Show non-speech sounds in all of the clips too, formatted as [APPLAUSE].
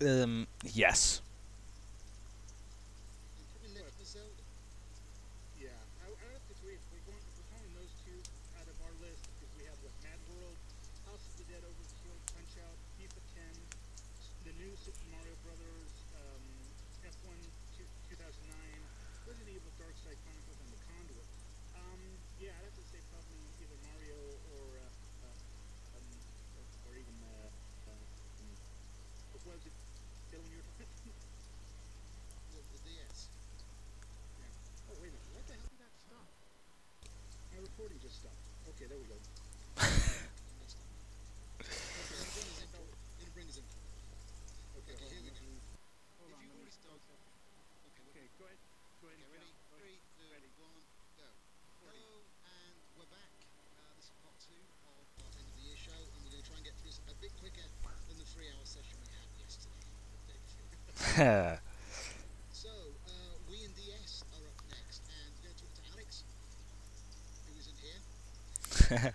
um, yes. so, uh, we and DS are up next, and we're going to talk to Alex, who isn't here.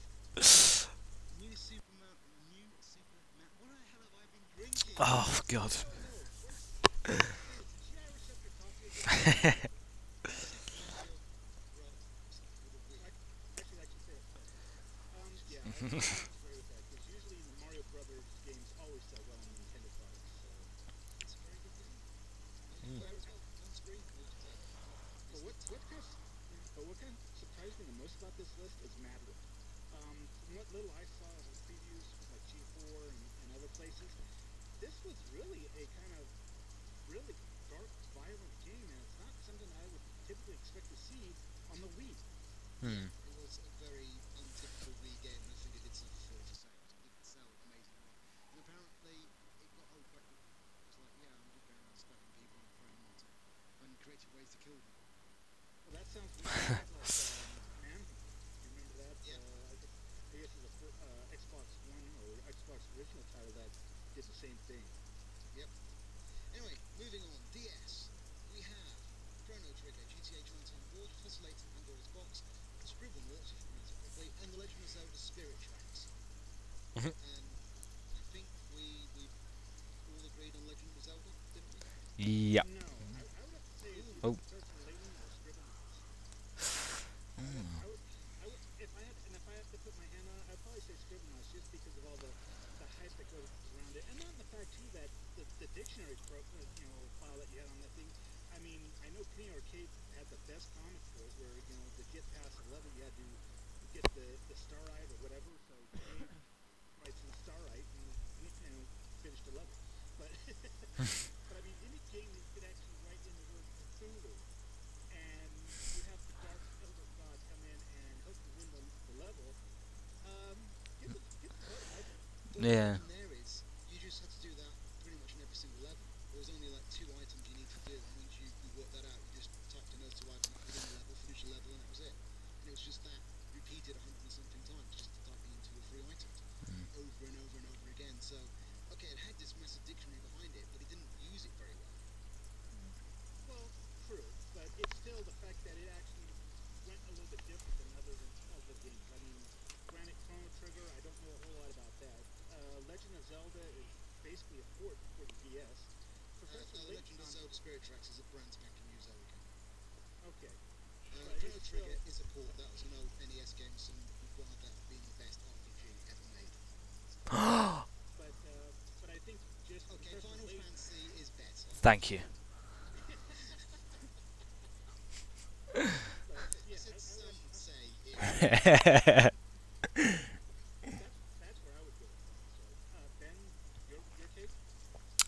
いや。Yeah. Thank you.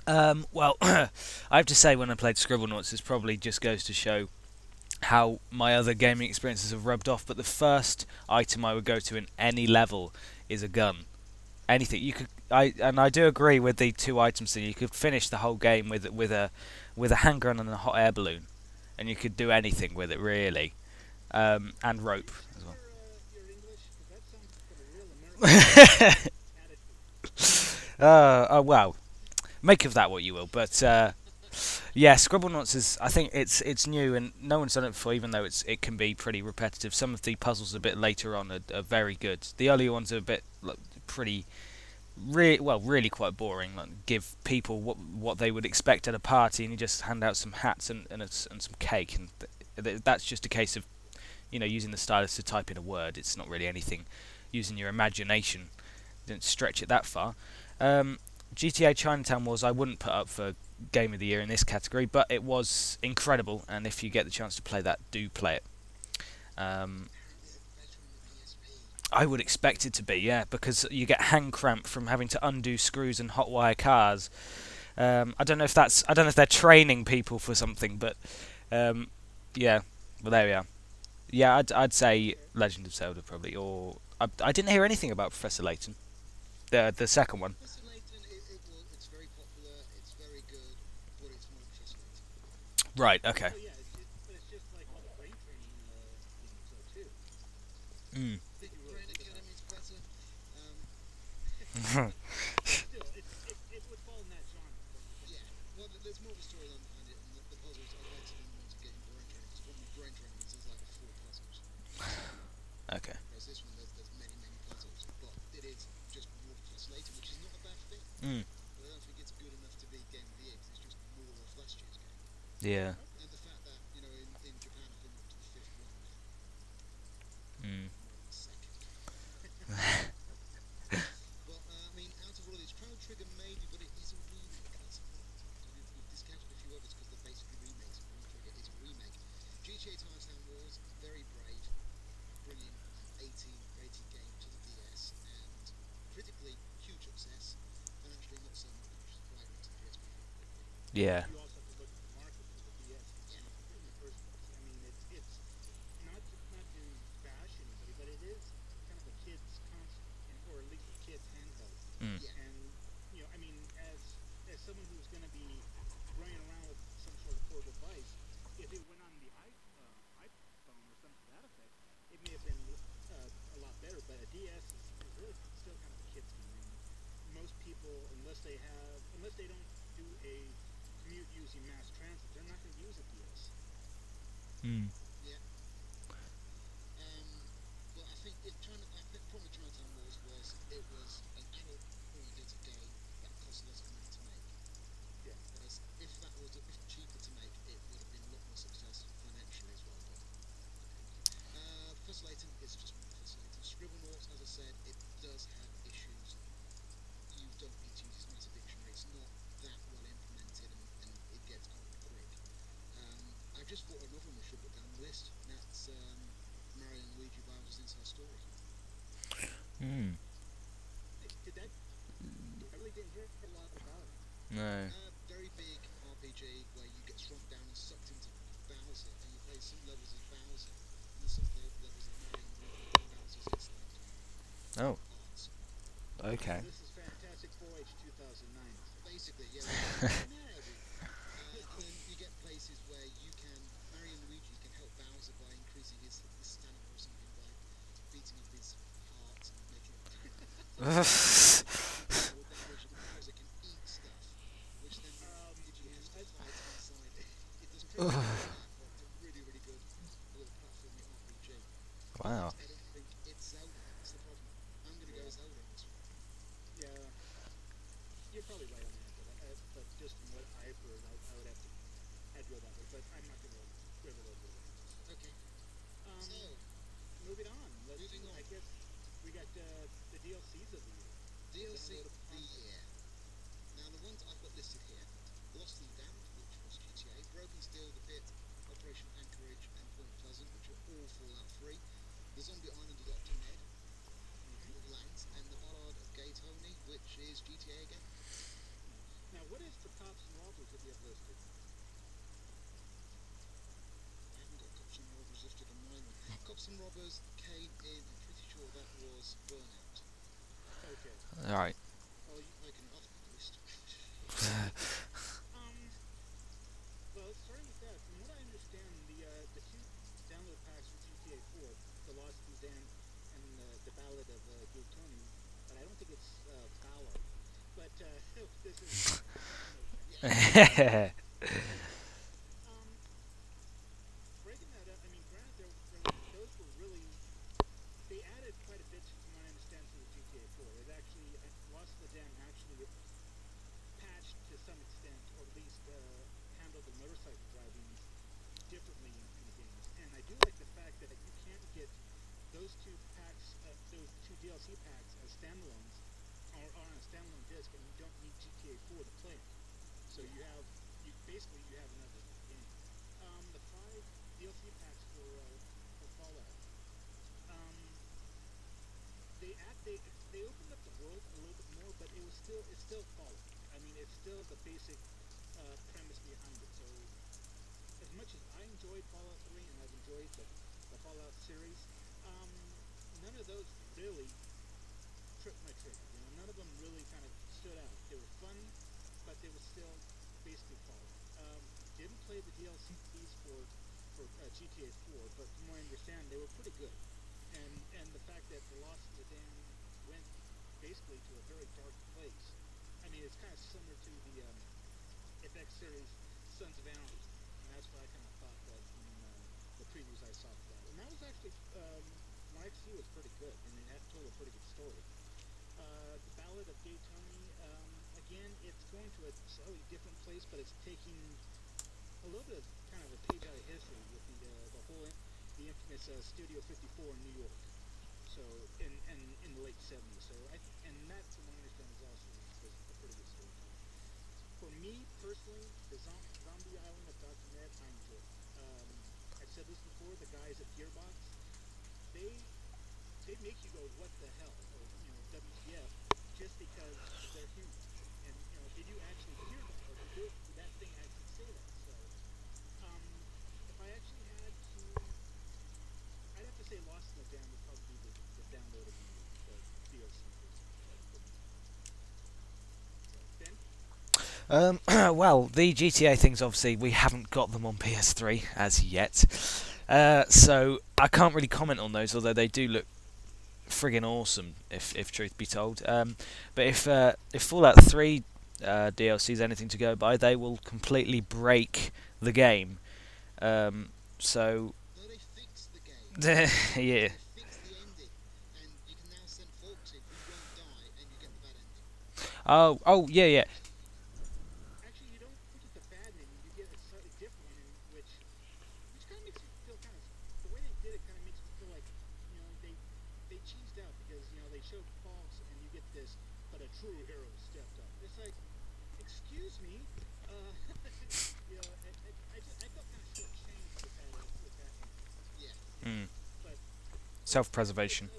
um, well, [CLEARS THROAT] I have to say, when I played Scribblenauts, this probably just goes to show how my other gaming experiences have rubbed off. But the first item I would go to in any level is a gun. Anything you could I and I do agree with the two items thing. You could finish the whole game with with a with a handgun and a hot air balloon, and you could do anything with it really, um, and rope as well. [LAUGHS] Uh, that oh wow, make of that what you will. But uh, yeah, Scribblenauts is. I think it's it's new and no one's done it before. Even though it's it can be pretty repetitive. Some of the puzzles a bit later on are, are very good. The earlier ones are a bit like, pretty. Re- well, really quite boring. Like, give people what what they would expect at a party, and you just hand out some hats and and, a and some cake, and th- th- that's just a case of, you know, using the stylus to type in a word. It's not really anything. Using your imagination, don't stretch it that far. Um, GTA Chinatown Wars I wouldn't put up for Game of the Year in this category, but it was incredible, and if you get the chance to play that, do play it. Um, Better on the PSP. I would expect it to be, yeah, because you get hand cramp from having to undo screws and hotwire cars. Um, I don't know if that's I don't know if they're training people for something, but um, yeah. Well, there we are. Yeah, I'd I'd say Legend of Zelda probably, or I, I didn't hear anything about Professor Layton, the the second one. Layton, it, it will, it's very popular, it's very good, but it's more Professor Layton. Right. Okay. Oh thing. Mm. But I don't think it's good enough to be Game of the Year, 'cause it's just more of last year's game. Yeah. And the fact that, you know, in, in Japan, I think we're up to the fifth one now. Mm. We're on the second. but, uh, I mean, out of all of these, Chrono Trigger maybe, but it is a remake. That's the point. So we've, we've discounted a few others because they're basically remakes. and Chrono Trigger is a remake. GTA Chinatown Wars, very brave, brilliant 18 rated game to the DS, and critically, huge success. Financially, not so much, right into the PSP. Yeah. You also have to look at the market for the DS in in the first place. I mean, it's it's not to, not to bash anybody, but it is kind of a kid's console, and, or at least a kid's handheld. Mm. Yeah. And you know, I mean, as as someone who's going to be running around with some sort of portable device, if it went on the i uh, iPhone or something to that effect, it may have been uh, a lot better. But a DS is, is really still kind of a kid's game. And most people, unless they have, unless they don't do a commute using mass transit, they're not going to use a DS. Mm. Um, but I think it China, I think problem with Chinatown Wars was it was an adult-oriented game that cost less money to make. Yeah. Whereas if that was if cheaper to make, it would have been a lot more successful financially as well. But uh, Professor Layton is just Professor Layton. Scribblenauts, as I said, it does have issues. You don't need to use this massive dictionary. It's not that well implemented, and, and it gets old quick. Um, I just thought another one we should put down the list. And that's um, Mario and Luigi Bowser's Inside Story. Mm. Did, that? I really didn't hear a lot about it. No. Uh, very big RPG where you get shrunk down and sucked into Bowser, and you play some levels as Bowser, and some le- levels as Mario and Luigi Bowser's Inside Oh. Okay. This is Fantastic Voyage 2009. Basically, yeah. [LAUGHS] uh, and then you get places where you can Mario and Luigi can help [LAUGHS] Bowser [SIGHS] by increasing his, his stamina or something by beating up his heart and making it more damage. And Bowser can eat stuff, which then Um, gives you has to I- fight inside it. It doesn't really do that, but it's a really, really good little platforming RPG. wow. I don't think it's Zelda. That's the problem. I'm gonna go Zelda on this one. Yeah, you're probably right on that, but, I, I- but just from what I've heard, I, I would have to, I'd go that way, but I'm not going to river over it. Okay. Um, So moving on. Let's, moving on. I guess we got uh, the DLCs of the year. DLC Download of the year. Now the ones I've got listed here: Lost and Damned, which was GTA, Broken Steel, The Pit, Operation Anchorage, and Point Pleasant, which are all Fallout 3. The Zombie Island of Dr. Ned, mm-hmm. Lands, and The Ballad of Gay Tony, which is GTA again. Now, what is the Cops and Robbers that you have listed? I haven't got Cops and Robbers listed on mine. Cops and Robbers came in. I'm pretty sure that was Burnout. Okay. All right. [LAUGHS] [LAUGHS] Oh, you, I can off my list. Um, well, starting with that, from what I understand, the uh, the two download packs for GTA 4, The Lost Suzanne and uh, The Ballad of uh, Gay Tony, but I don't think it's uh, Ballad. But uh, this is. Um, breaking that up, I mean, granted, there, there, those were really. They added quite a bit, from what I understand, to the GTA 4. It actually, uh, Lost in the Dam actually patched to some extent, or at least uh, handled the motorcycle driving differently in, in the games. And I do like the fact that you can't get those two packs, uh, those two DLC packs as standalones, or, or on a standalone disc, and you don't need GTA 4 to play it. So you have, you basically you have another game. Um, the five DLC packs for uh, for Fallout. Um, they add, they they opened up the world a little bit more, but it was still it's still Fallout. I mean, it's still the basic uh, premise behind it. So as much as I enjoyed Fallout 3 and I've enjoyed the, the Fallout series, um, none of those really tripped my trigger. You know, none of them really kind of stood out. They were fun, but they were still basically Fallout. Um, didn't play the DLCs for for uh, GTA 4, but from what I understand, they were pretty good. And and the fact that the Lost in the Dam went basically to a very dark place. I mean, it's kind of similar to the um, FX series Sons of Anarchy, and that's what I kind of thought that in uh, the previews I saw for that. And that was actually, um, what was pretty good, and it had told a pretty good story. Uh, the Ballad of Gay Tony, um, again, it's going to a slightly different place, but it's taking a little bit of kind of a page out of history with the uh, the whole in, the infamous uh, Studio 54 in New York. So in in, in the late 70s. So I and that, from what I understand, is also was a pretty good story. too. For me personally, the Zombie Island of Dr. Ned, I enjoyed. Um, I've said this before. The guys at Gearbox, they they make you go, what the hell, or you know, WTF, just because they're human. And you know, did you actually hear that, or did, it- did that thing actually say that? So, um, if I actually had to, I'd have to say Lost in the Dam would probably be the, the download of the, the DLC. for me. So, Ben, Um, [CLEARS THROAT] well, the GTA things obviously we haven't got them on PS3 as yet, uh, so I can't really comment on those. Although they do look friggin' awesome, if if truth be told. Um, but if uh, if Fallout 3 uh, DLC is anything to go by, they will completely break the game. Um, so game. [LAUGHS] yeah, They fixed the ending, and you can now send folks in who won't die, and you get the bad ending. oh oh yeah yeah. Actually, you don't get the bad ending. You get a slightly different one, in which, which kind of makes you feel kind of. The way they did it kind of makes you feel like, you know, they they cheesed out because you know they showed false, and you get this, but a true hero stepped up. It's like, excuse me, uh, you know, I, I, I, just, I felt kind of shortchanged with that uh, with that. ending. Yeah. Mm. But Self-preservation.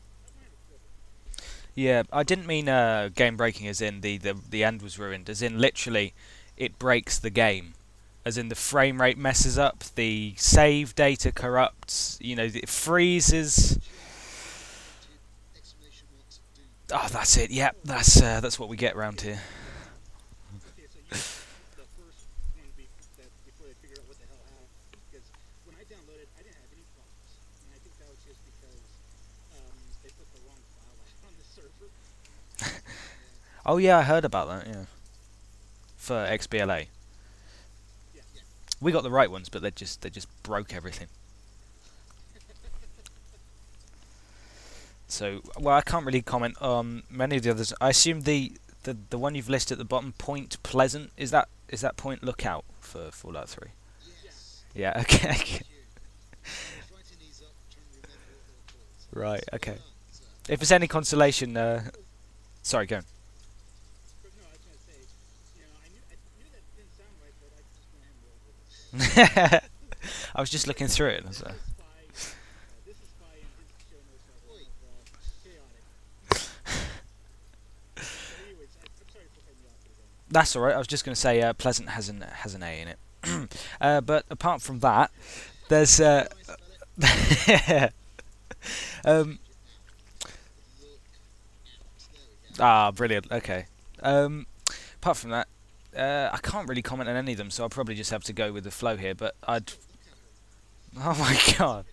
Yeah, I didn't mean uh, game breaking as in the, the the end was ruined, as in literally it breaks the game. As in the frame rate messes up, the save data corrupts, you know, it freezes. Oh, that's it. Yep, that's uh, that's what we get around here. Okay, so you the first one be, that before they figured out what the hell happened. Because when I downloaded, I didn't have any problems, and I think that was just because um, they put the wrong file out on the server. Oh yeah, I heard about that. Yeah, for XBLA. Yeah. We got the right ones, but they just they just broke everything. So, well, I can't really comment on many of the others. I assume the, the the one you've listed at the bottom, Point Pleasant, is that is that Point Lookout for Fallout 3? Yes. Yeah. [LAUGHS] Okay. Thank you. I was writing these up, trying to remember what they were called. So Right, okay. well done, sir. if it's any consolation, uh, sorry, go. on. [LAUGHS] sorry was just looking through it. Ben. That's all right. I was just going to say uh, Pleasant has an has an A in it. [CLEARS THROAT] uh, but apart from that, there's uh, I [LAUGHS] um, ah, brilliant. Okay. Um, apart from that, uh, I can't really comment on any of them, so I'll probably just have to go with the flow here. But I'd. [LAUGHS] Oh my god.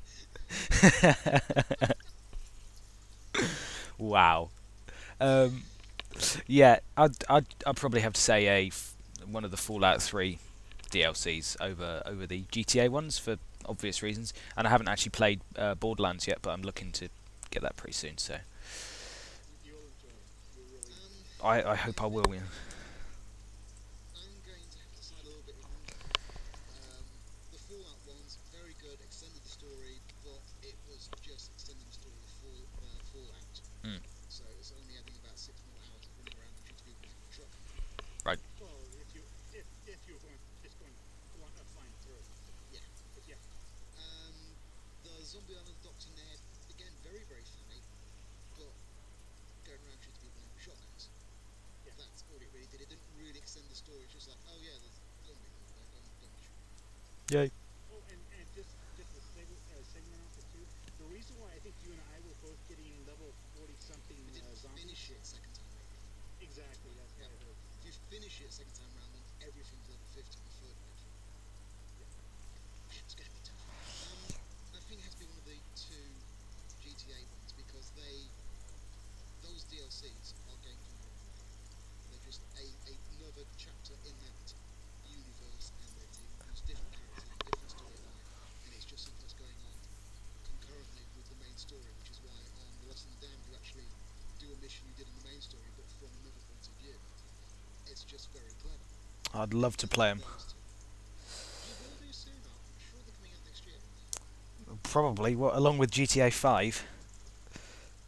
[LAUGHS] wow. Um, yeah, I'd, I'd I'd probably have to say a one of the Fallout 3 DLCs over over the GTA ones for obvious reasons. And I haven't actually played uh, Borderlands yet, but I'm looking to get that pretty soon. So I, I hope I will. Yeah. I'm going to have to side a little bit with Honda. Um, the Fallout ones, very good, extended the story, but it was just extending the story of Fall, uh, Fallout. Mm. So it's only adding about six more hours of running around and shooting people in the truck. Well, if you if if you're going just going fly, uh, flying through. Yeah. But yeah. Um, the Zombie Island Doctor Ned, again, very, very funny, but going around shooting people in shotguns. Yeah. That's all it really did. It didn't really extend the story. It's just like, oh yeah, there's zombies. Don't, don't, don't shoot. Yay. Oh, and, and just just a seg- uh, segment off it too. The reason why I think you and I were both getting level forty something uh, zombies. finish it second time round. Exactly. That's what I heard. If you finish it second time round, then everything's level 50 on the third round. It's going to be tough. Um, I think it has to be one of the two GTA ones because they, those DLCs are game from They're just a, another chapter in that universe, and they use different characters, different storyline, and it's just something that's going on concurrently with the main story, which is why on The Lost and the Damned you actually do a mission you did in the main story, but from another point of view. It's just very clever. I'd love to play them. Those two. You will do soon, I'm sure they're coming out next year. Probably. What along with GTA 5. [LAUGHS]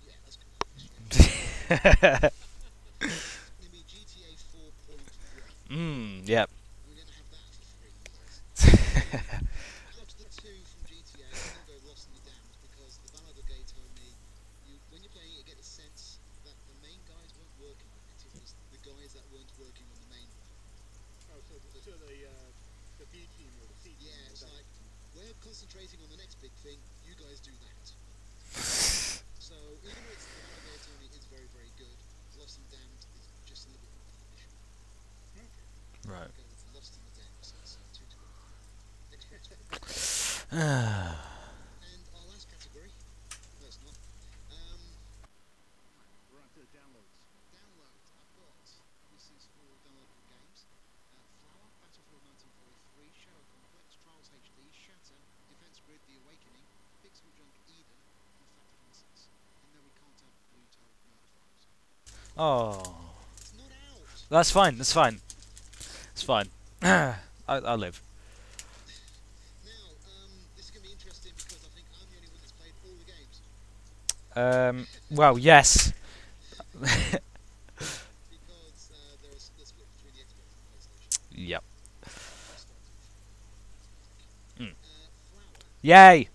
Yeah, that's coming out next year. mm, It's going to be GTA 4.1. yep. We're going to have that for free, you guys. Out of the two from GTA, I'm going to go Lost and the Damned because the Ballad of Gay Tony you, when you're playing it, you get the sense that the main guys weren't working on it. It was the guys that weren't working on the main one. Oh, so the, so the uh, the B team or the C team. Yeah, or it's that like, team. we're concentrating on the next big thing, you guys do that. So, even though it's the Ballad of Gay Tony is very, very good, Lost and Damned is just a little bit more finished. Okay. Right. Go with Lost in the Damned, so it's uh, two to one. Xbox One. Ah. And our last category, no it's not, um, We're on to the downloads. download. I've got, this is for downloadable games, uh, Flower, Battlefield 1943, Shadow Complex, Trials HD, Shatter, Defense Grid, The Awakening, Pixel Junk Eden, and Fat Princess. And no, we can't have Blue Toad Murder Files. Oh. That's fine. That's fine. It's fine. [CLEARS THROAT] I, I'll live. Um, to be interesting because I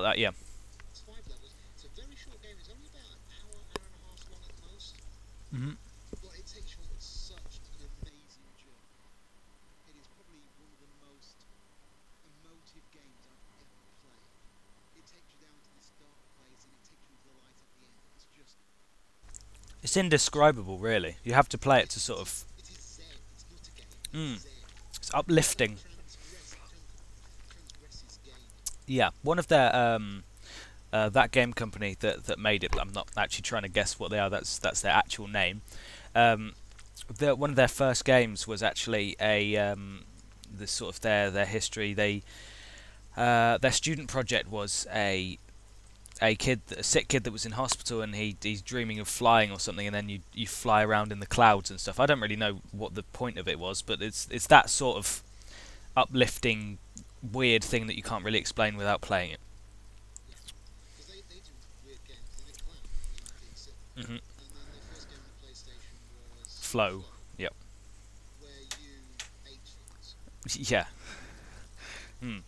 the end. It's just, It's indescribable, really. You have to play it to sort of. it is zen. It's not a game. Mm. It's uplifting. Yeah, one of their um, uh, that game company that that made it. I'm not actually trying to guess what they are. That's that's their actual name. Um, the, one of their first games was actually a um, the sort of their their history. They uh, their student project was a a kid, a sick kid that was in hospital, and he he's dreaming of flying or something, and then you you fly around in the clouds and stuff. I don't really know what the point of it was, but it's it's that sort of uplifting, weird thing that you can't really explain without playing it. Mm-hmm. Flow. Yep. [LAUGHS] Yeah. Hmm.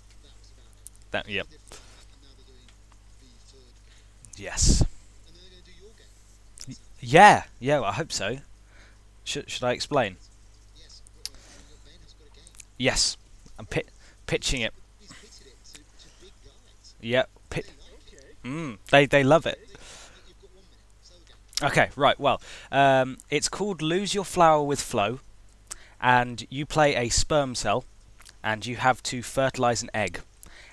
That, yep. Yes. Yeah, yeah, well, I hope so. Should, should I explain? Yes, and Pit, pitching it. Yeah. Pit- mm, they they love it. Okay, right. Well, um, it's called Lose Your Flower with Flow, and you play a sperm cell, and you have to fertilize an egg,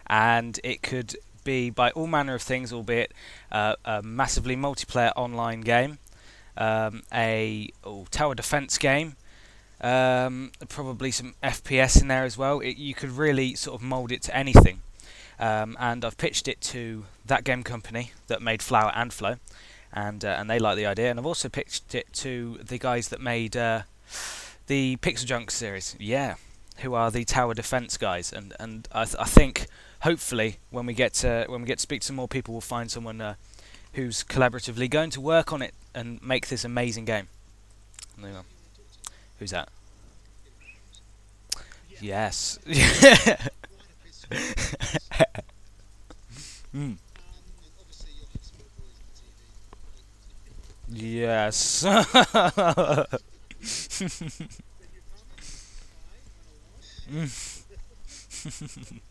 and it could be by all manner of things, albeit uh, a massively multiplayer online game, um, a oh, tower defense game, um, probably some FPS in there as well. It, you could really sort of mold it to anything. Um, and I've pitched it to that game company that made Flower and Flow, and uh, and they like the idea. And I've also pitched it to the guys that made uh, the Pixel Junk series. Yeah, who are the tower defense guys. And and I, th- I think hopefully when we get to when we get to speak to more people, we'll find someone uh, who's collaboratively going to work on it and make this amazing game. Who's that? Yes. [LAUGHS] mm. Yes. [LAUGHS] mm. [LAUGHS]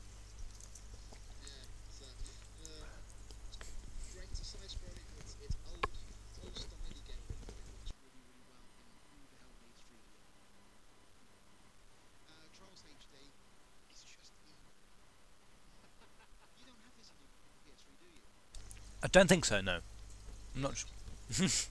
I don't think so. No, I'm not. [LAUGHS]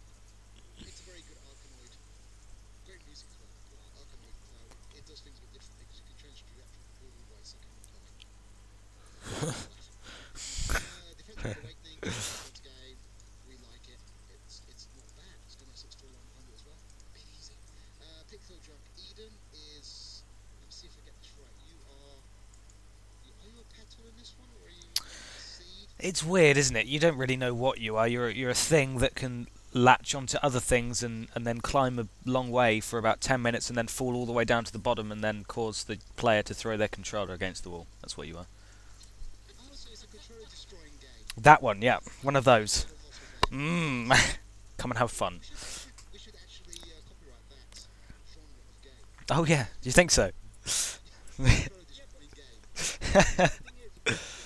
it's weird, isn't it? You don't really know what you are. You're you're a thing that can latch onto other things and, and then climb a long way for about 10 minutes and then fall all the way down to the bottom and then cause the player to throw their controller against the wall. That's what you are. That one, yeah. One of those. Mmm. [LAUGHS] Come and have fun. Oh, yeah. You think so? [LAUGHS] [LAUGHS]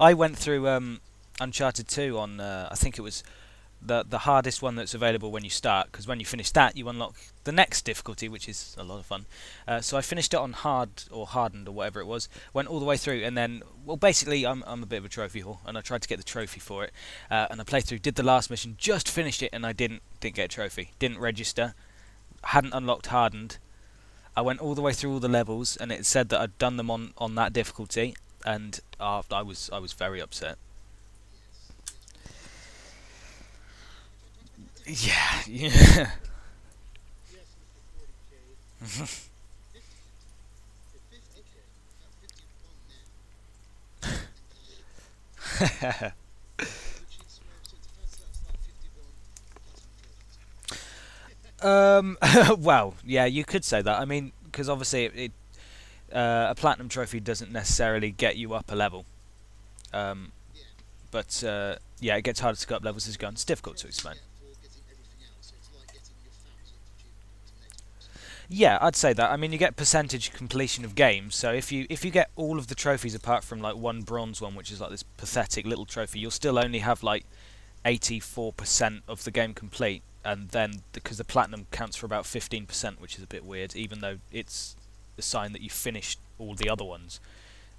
I went through um, Uncharted 2 on uh, I think it was the the hardest one that's available when you start because when you finish that you unlock the next difficulty which is a lot of fun. Uh, so i finished it on hard or hardened or whatever it was went all the way through and then well basically i'm, I'm a bit of a trophy whore and i tried to get the trophy for it uh, and i played through did the last mission just finished it and i didn't didn't get a trophy didn't register hadn't unlocked hardened. I went all the way through all the levels and it said that i'd done them on on that difficulty and uh, I was I was very upset. Yeah, [LAUGHS] yeah. Yes, Mr. 40K. Fifty, okay, about fifty-one now. Which is where so that's, that's like fifty-one platinum trophies. um, [LAUGHS] well, yeah, you could say that. I mean, because obviously it, it uh, a platinum trophy doesn't necessarily get you up a level. Um, but uh, yeah, it gets harder to go up levels as you go. It's difficult to explain. Get for getting everything else. So it's like getting your thousand achievement points in Xbox. Yeah, I'd say that. I mean, you get percentage completion of games. So if you if you get all of the trophies apart from like one bronze one, which is like this pathetic little trophy, you'll still only have like 84% of the game complete. And then because the platinum counts for about 15%, which is a bit weird, even though it's a sign that you finished all the other ones.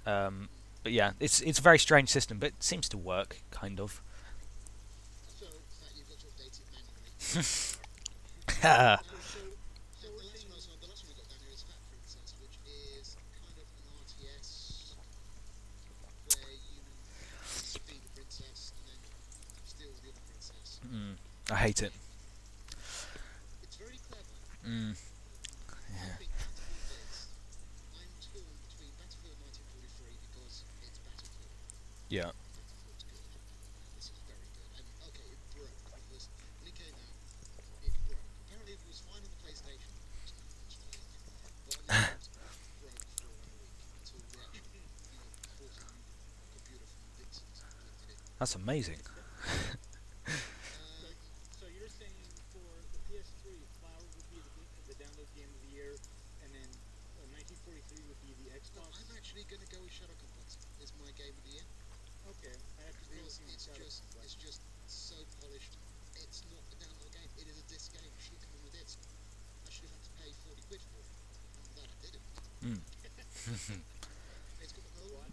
Um, but yeah, it's it's a very strange system, but it seems to work, kind of. That you've got to update it. [LAUGHS] That's amazing. Um, So you're saying for the PS3, Flower would be the, the download game of the year, and then uh, 1943 would be the no, Xbox. I'm actually going to go with Shadow Complex. It's my game of the year. Okay, I have to agree because with you on it's Shadow just Complex. it's just so polished. It's not a download game. It is a disc game. It should have come on a disc. I should have had to pay forty quid for it. And that I didn't. Mm. It's got another one.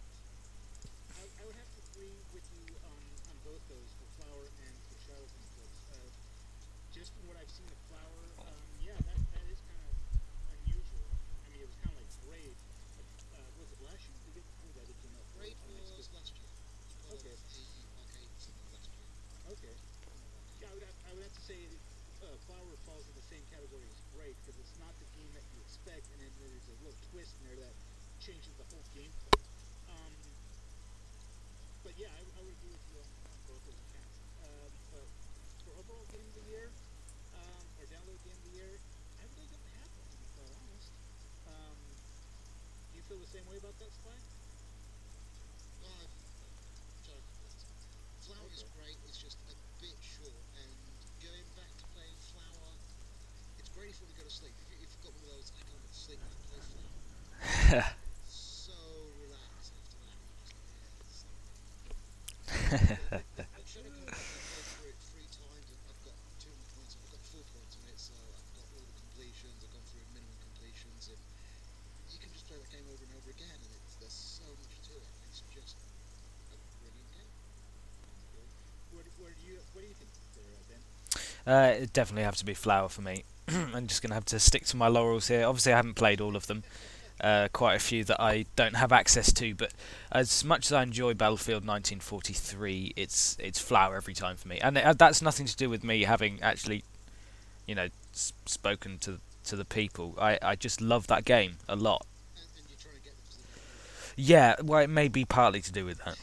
I, I would have to agree with you on, on both those, for Flower and for Shadow Complex. Uh, just from what I've seen of Flower, um, yeah, that, that is kind of unusual. I mean, it was kind of like Braid. Uh, was it last year? Did it before that it came out? for- Raid on was Xbox? last year. Part Okay. of the arcade something last year. Okay. Yeah, Have to say uh, Flower falls in the same category as Braid because it's not the game that you expect, and then there's a little twist in there that changes the whole gameplay. Um, but yeah, I, I would agree with you on both those accounts. Um, but for overall game of the year, um, or download game of the year, I really don't have one to be quite honest. Um, do you feel the same way about that, Spy? Well, I've Shadow Complex. Flower is Okay. great. It's just a bit short. And going back to playing Flower, it's great if you want to go to it three times and I've got 200 points. I've got full points on it, so I've got all the completions. I've gone through minimum completions, and you can just play that game over and over again. And it's, there's so much to it. It's just a brilliant game. What, what do you What do you think there, Ben? Uh, it definitely have to be Flower for me. [CLEARS THROAT] I'm just gonna have to stick to my laurels here. Obviously, I haven't played all of them. Uh, quite a few that I don't have access to, but as much as I enjoy Battlefield 1943, it's it's Flower every time for me, and uh, that's nothing to do with me having actually, you know, s- spoken to to the people. I, I just love that game a lot. And, and you're trying to get them because they. Yeah, well, it may be partly to do with that.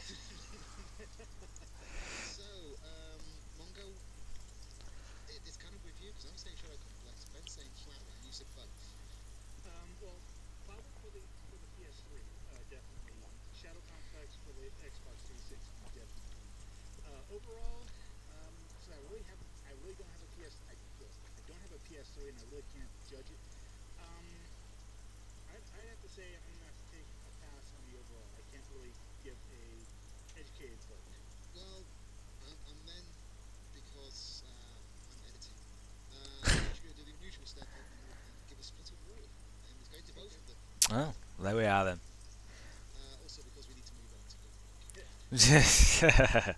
just [LAUGHS]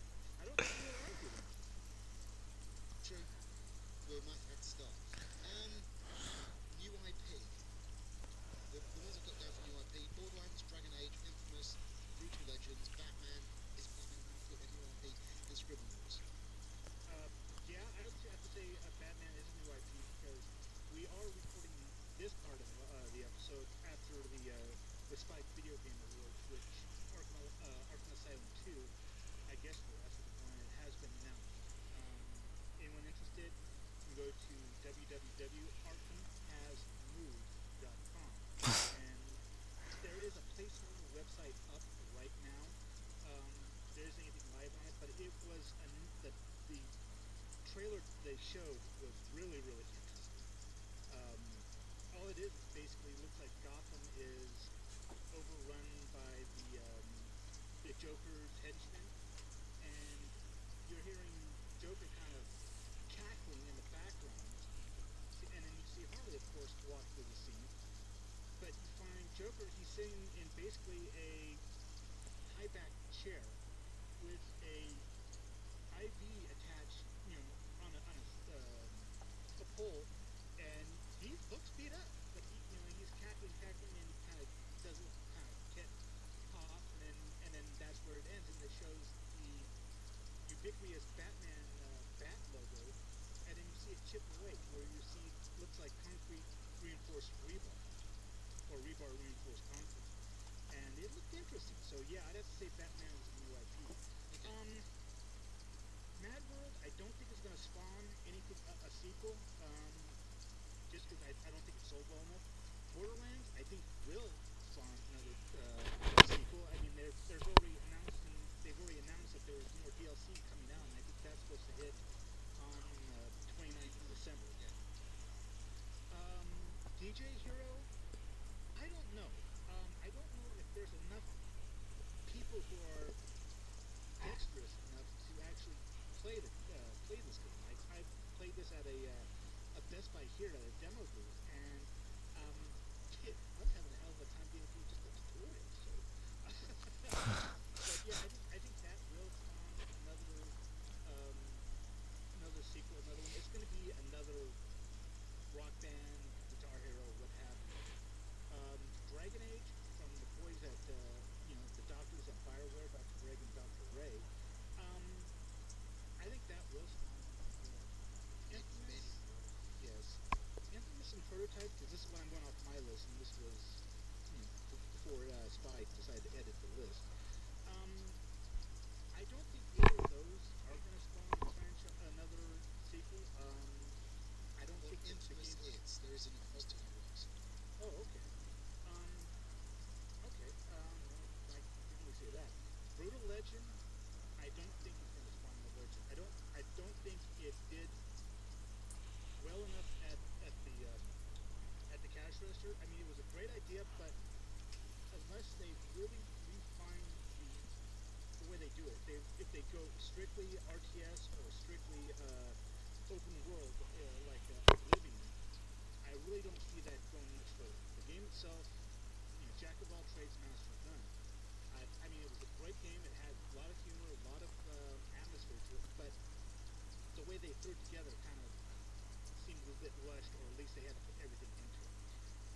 flushed, or at least they had to put everything into it.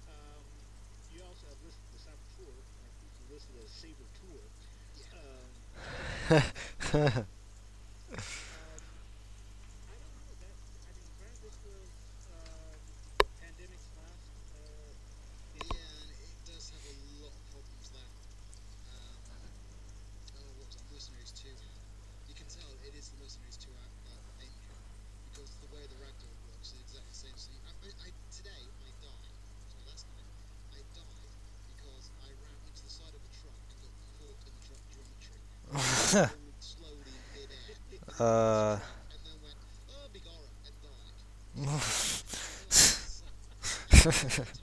Um, you also have listed the Cyber Tour, like listed as Saber Tour. Um, [LAUGHS] [LAUGHS] uh. [LAUGHS] [LAUGHS]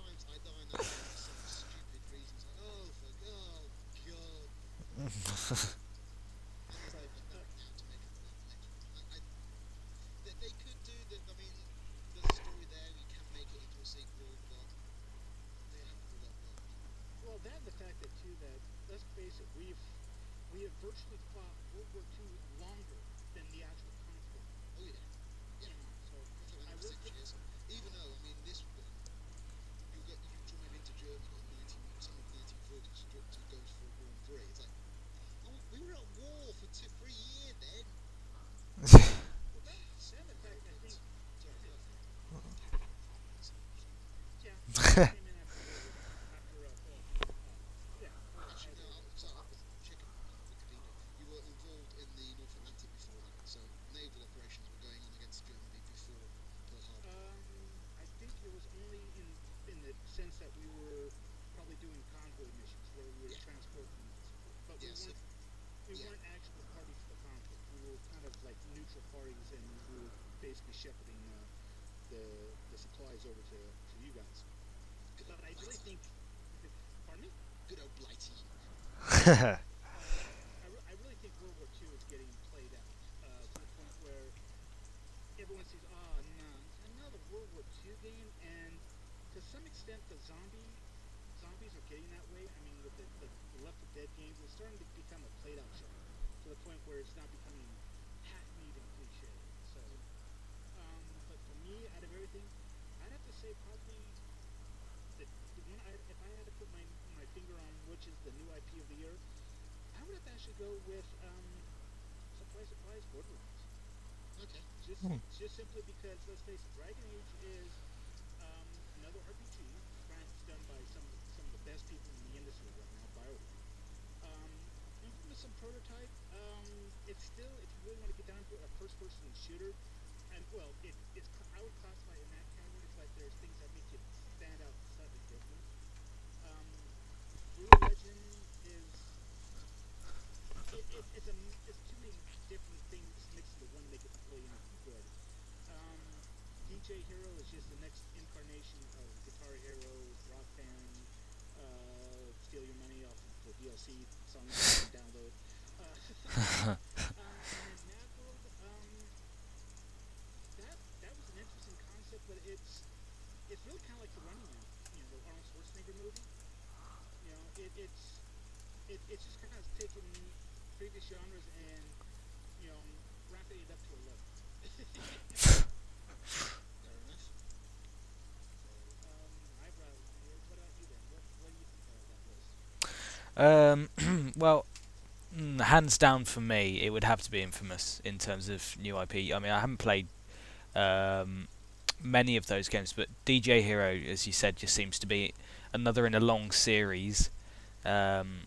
really think. [LAUGHS] Just simply because let's face it, Dragon Age is um, another RPG. It's done by some some of the best people in the industry right now, BioWare. Um, Infamous and Prototype. Um, it's still, if you really want to get down to a first-person shooter. And well, it, it's I would classify it in that category. It's like there's things that make it stand out slightly different. Um, Brutal Legend is it, it, it's a it's too many different things mixed into one to make it really. Um, DJ Hero is just the next incarnation of Guitar Hero, Rock Band, uh, steal your money off of the DLC can download. Uh, [LAUGHS] [LAUGHS] and then Mad World, that that was an interesting concept, but it's it's really kind of like the Running Man, you know, the Arnold Schwarzenegger movie. You know, it, it's it, it's just kind of taking previous genres and you know wrapping it up to a level. [LAUGHS] Fair enough. um, eyebrow. What about you then? What what do you think of that list? Um, [CLEARS THROAT] well, mm, hands down for me, it would have to be Infamous in terms of new IP. I mean, I haven't played um, many of those games, but DJ Hero, as you said, just seems to be another in a long series. Um,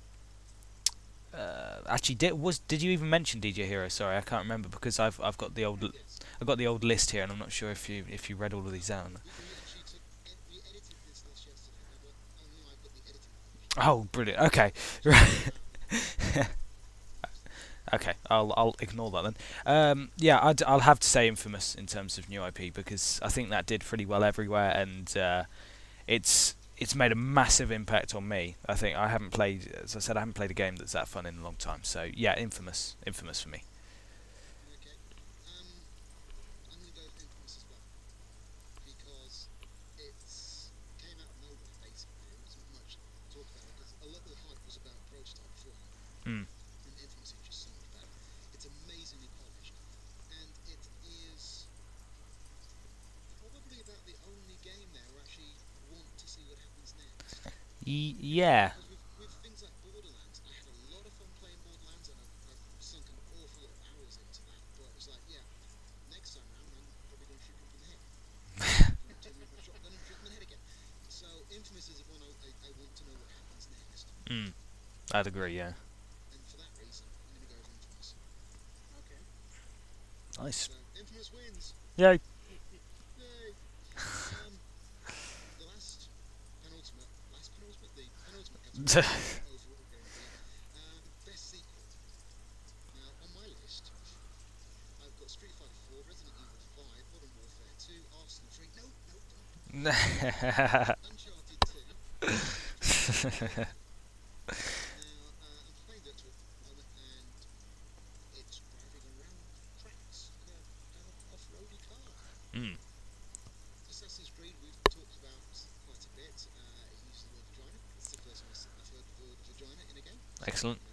uh, actually, did was did you even mention DJ Hero? Sorry, I can't remember because I've I've got the old. I've got the old list here, and I'm not sure if you if you read all of these down. We, we actually took, ed- we edited this list yesterday. Now, but only I've got the editing. Oh, brilliant. Okay, [LAUGHS] right. okay, I'll I'll ignore that then. Um, yeah, I'd, I'll have to say Infamous in terms of new IP because I think that did pretty well everywhere, and uh, it's it's made a massive impact on me. I think I haven't played, as I said, I haven't played a game that's that fun in a long time. So yeah, Infamous, Infamous for me. Okay. Um, I'm going to go with Infamous as well. Because it's came out of nowhere, basically. There wasn't much talk about it. Because a lot of the hype was about Prototype beforehand. Mm. And Infamous is just so much better. It's amazingly polished. And it is probably about the only game there where I actually want to see what happens next. Y- yeah. Because with, with things like Borderlands, I had a lot of fun playing Borderlands, and I've, I've sunk an awful lot of hours into that. But it's like, yeah, next time round, I'm probably going to shoot people in the head. Turn me with my shotgun and shoot them in the head again. So Infamous is the one I, I, I want to know what happens next, Mm. I'd agree. Yeah. and for that reason, I'm going to go with Infamous. Okay. Nice. So Infamous wins. Yay! The [LAUGHS] last [LAUGHS] penultimate, last [LAUGHS] penultimate, the penultimate category. overall game of the year. Best sequel. Now, on my list, I've got Street Fighter 4, Resident Evil 5, Modern Warfare 2, Arsenal 3. No, no, don't. Uncharted 2. Now, I'm playing that at the moment, and it's driving around tracks in a kind of off-roady car. Assassin's Creed we've talked about quite a bit. It uses the word vagina. It's the first Excellent.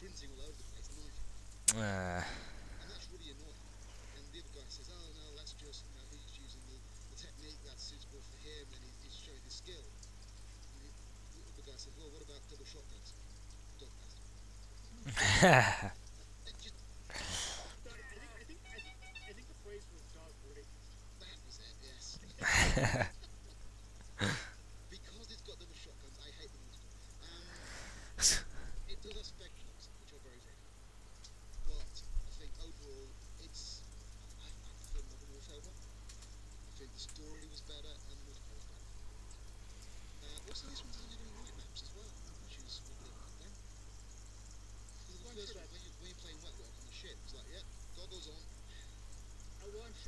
Yeah. all over the place. Uh. And that's really annoying. And the other guy says, oh no, that's just, you know, he's using the, the technique that's suitable for him and he, he's showing his skill. And the, the other guy says, well, what about double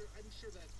sure I'm sure that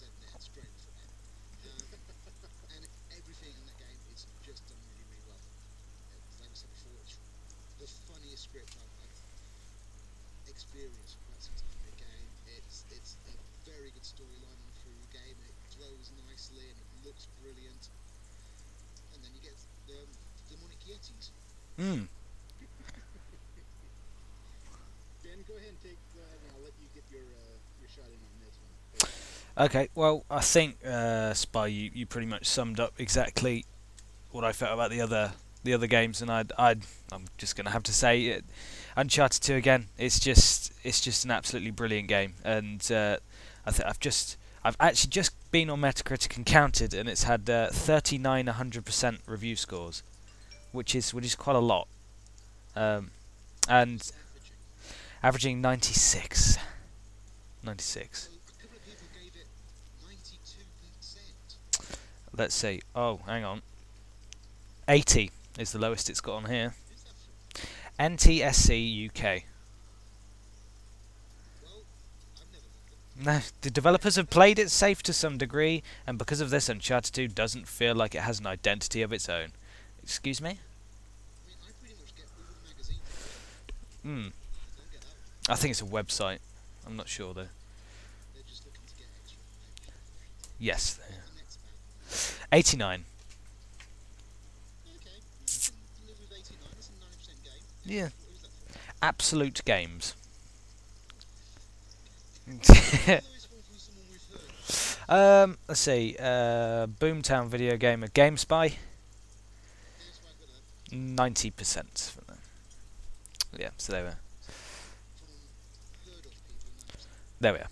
Classic Forge. The funniest script I've, experienced quite some time in the game. It's, it's a very good storyline through the game, it flows nicely and it looks brilliant. And then you get the demonic yetis. Hmm. ben, go ahead and take the, and I'll let you get your, uh, your shot in on this one. Okay, well, I think, uh, Spy, you, you pretty much summed up exactly what I felt about the other the other games, and I'd, I'd I'm just going to have to say it. Uncharted 2 again. It's just it's just an absolutely brilliant game, and uh, I th- I've just I've actually just been on Metacritic and counted, and it's had uh, 39 100% review scores, which is which is quite a lot, um, and averaging 96. 96. Let's see. Oh, hang on. 80 is the lowest it's got on here. NTSC UK. No, the developers have played it safe to some degree, and because of this, Uncharted 2 doesn't feel like it has an identity of its own. Excuse me? Hmm. I think it's a website. I'm not sure though. Yes. What's the next band? 89. Okay, I can live with 89. That's a 90% game. Yeah. Absolute Games. [LAUGHS] Um, let's see. Uh, Boomtown video game, a GameSpy. Here's why I've got them. 90% Yeah, so there we are. From heard of people, 90%. There we are.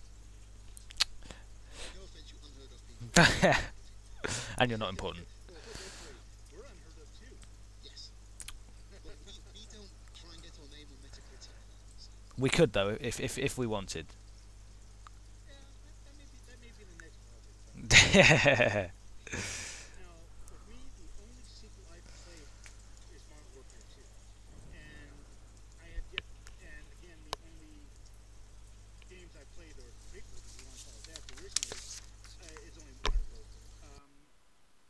Of [LAUGHS] and you're not important. Well, don't worry. We're unheard of too. Yes. But we, we don't try and get our name on Metacritic. So. We could though, if if if we wanted. [LAUGHS] Yeah, that, that may be that may [LAUGHS] be the next project. yeah. Now, for me, the only sequel I've played is Modern Warfare 2. And I have yet, and again, the only games I've played, or prequels, if you want to call it that, the original, uh, is only Modern Warfare. Um,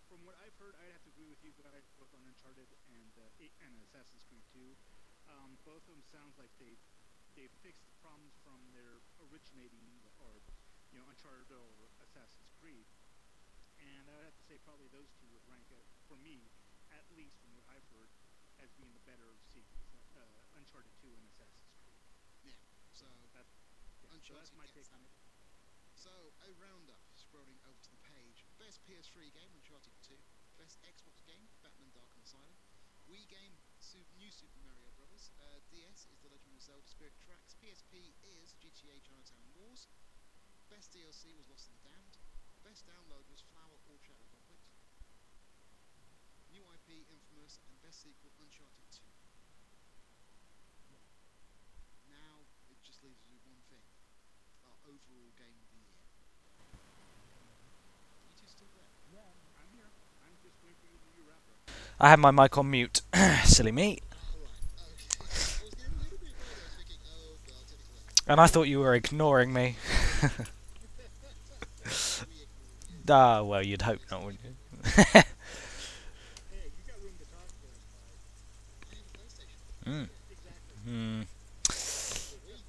from what I've heard, I'd have to agree with you guys both on Uncharted and, uh, it- and Assassin's Creed 2. Um, both of them sounds like they they fixed the problems from their originating, or, Uncharted or Assassin's Creed. And I would have to say probably those two would rank it, for me, at least from what I've heard, as being the better sequels, uh, Uncharted 2 and Assassin's Creed. So, That, yeah, so that's Uncharted my gets take on it. so a roundup. Scrolling over to the page. Best PS3 game, Uncharted 2. Best Xbox game, Batman: Arkham Asylum. Wii game, Su- New Super Mario Brothers. Uh, DS is The Legend of Zelda: Spirit Tracks. PSP is GTA Chinatown Wars. Best DLC was Lost in the Damned. Best download was Flower Orchard Republic. New IP, Infamous, and best sequel, Uncharted 2. Now it just leaves us with one thing: our overall game of the year. You two still there? Yeah, I'm here. I'm just waiting for you to do your wrap up. I had my mic on mute. [CLEARS THROAT] Silly me. Alright, okay. [LAUGHS] I was getting a little bit worried. I was thinking, oh god, technical error. And I thought you were ignoring me. [LAUGHS] Ah, well, you'd hope not, wouldn't you? Hey, you got room to talk there, Clyde. I have a PlayStation. mm. Exactly. Hmm. For Wii.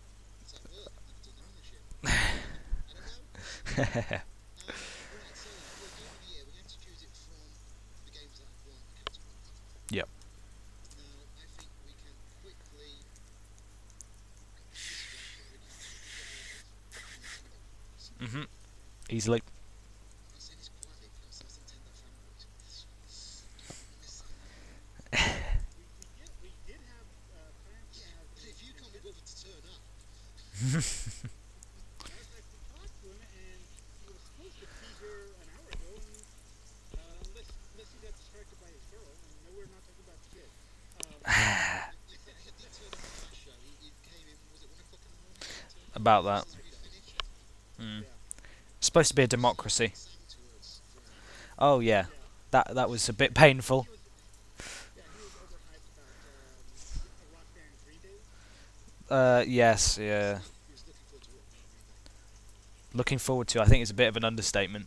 It's at work. I've done ownership. I don't know. Um, right, so for game of the year, we're going to choose it from the games that have won a category. Yep. Now, I think we can quickly. This is one that we can- mhm. Easily. I say this quietly because us Nintendo fanboys. We, we did we did have uh, plans to Yeah, have. but if you can't be bothered to turn up, Matter of fact, we talked to him, and he was supposed to be here an hour ago, and uh, unless unless he got distracted by his girl, and no, we're not talking about shit. Um, he did he did turn up at the last show. He, he came in, was it 1 o'clock in the morning? He turned up About that. Mm. yeah, Supposed to be a democracy. Oh yeah, that that was a bit painful. Uh, yes, yeah. Looking forward to. I think it's a bit of an understatement.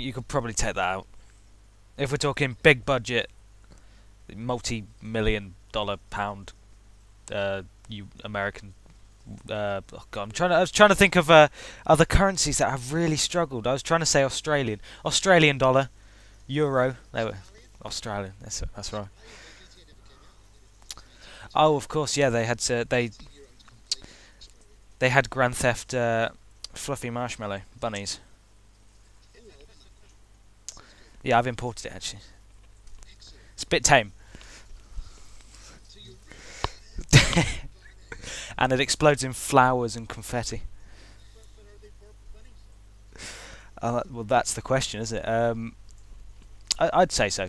think you could probably take that out. If we're talking big budget, multi million dollar pound, uh, you American. Uh, oh God, I'm trying to. I was trying to think of uh, other currencies that have really struggled. I was trying to say Australian, Australian dollar, euro. They were Australian. That's that's right. Oh, of course, yeah. They had to, they they had Grand Theft uh, Fluffy Marshmallow bunnies. Yeah, I've imported it actually. It's a bit tame. [LAUGHS] and it explodes in flowers and confetti. Uh, well, that's the question, is it? Um, I, would say so.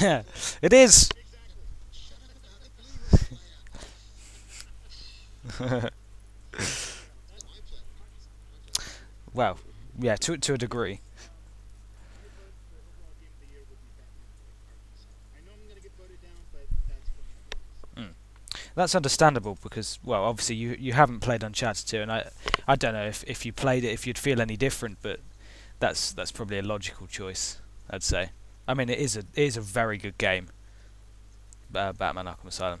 [LAUGHS] it is. [LAUGHS] well, yeah, to to a degree. Hmm. That's understandable because, well, obviously you you haven't played Uncharted 2, and I I don't know if if you played it if you'd feel any different, but that's that's probably a logical choice, I'd say. I mean, it is a it is a very good game. Uh, Batman Arkham Asylum.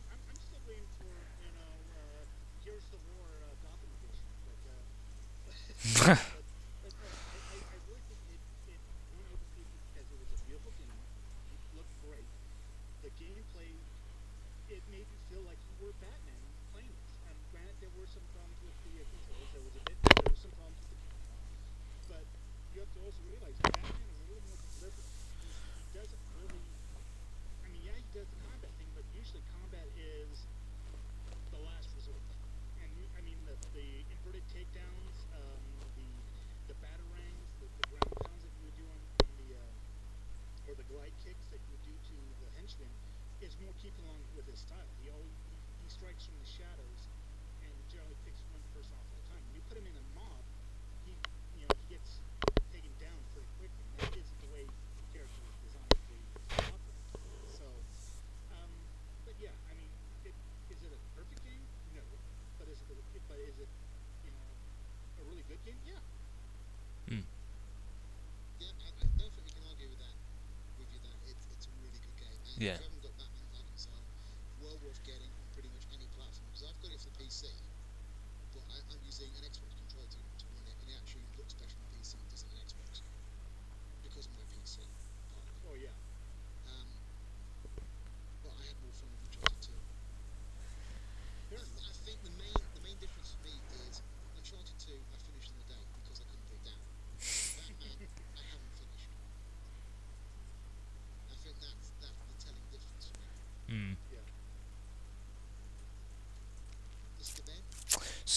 along with his style. He always he strikes from the shadows and generally picks one person off at a time. When you put him in a mob, he you know he gets taken down pretty quickly. And that isn't the way the character designed to operate. So, um, but yeah, I mean, it, is it a perfect game? No, but is it but is it you know a really good game? Yeah. Hmm. Yeah, I, I can argue with that. With you that it's a really good game. Yeah.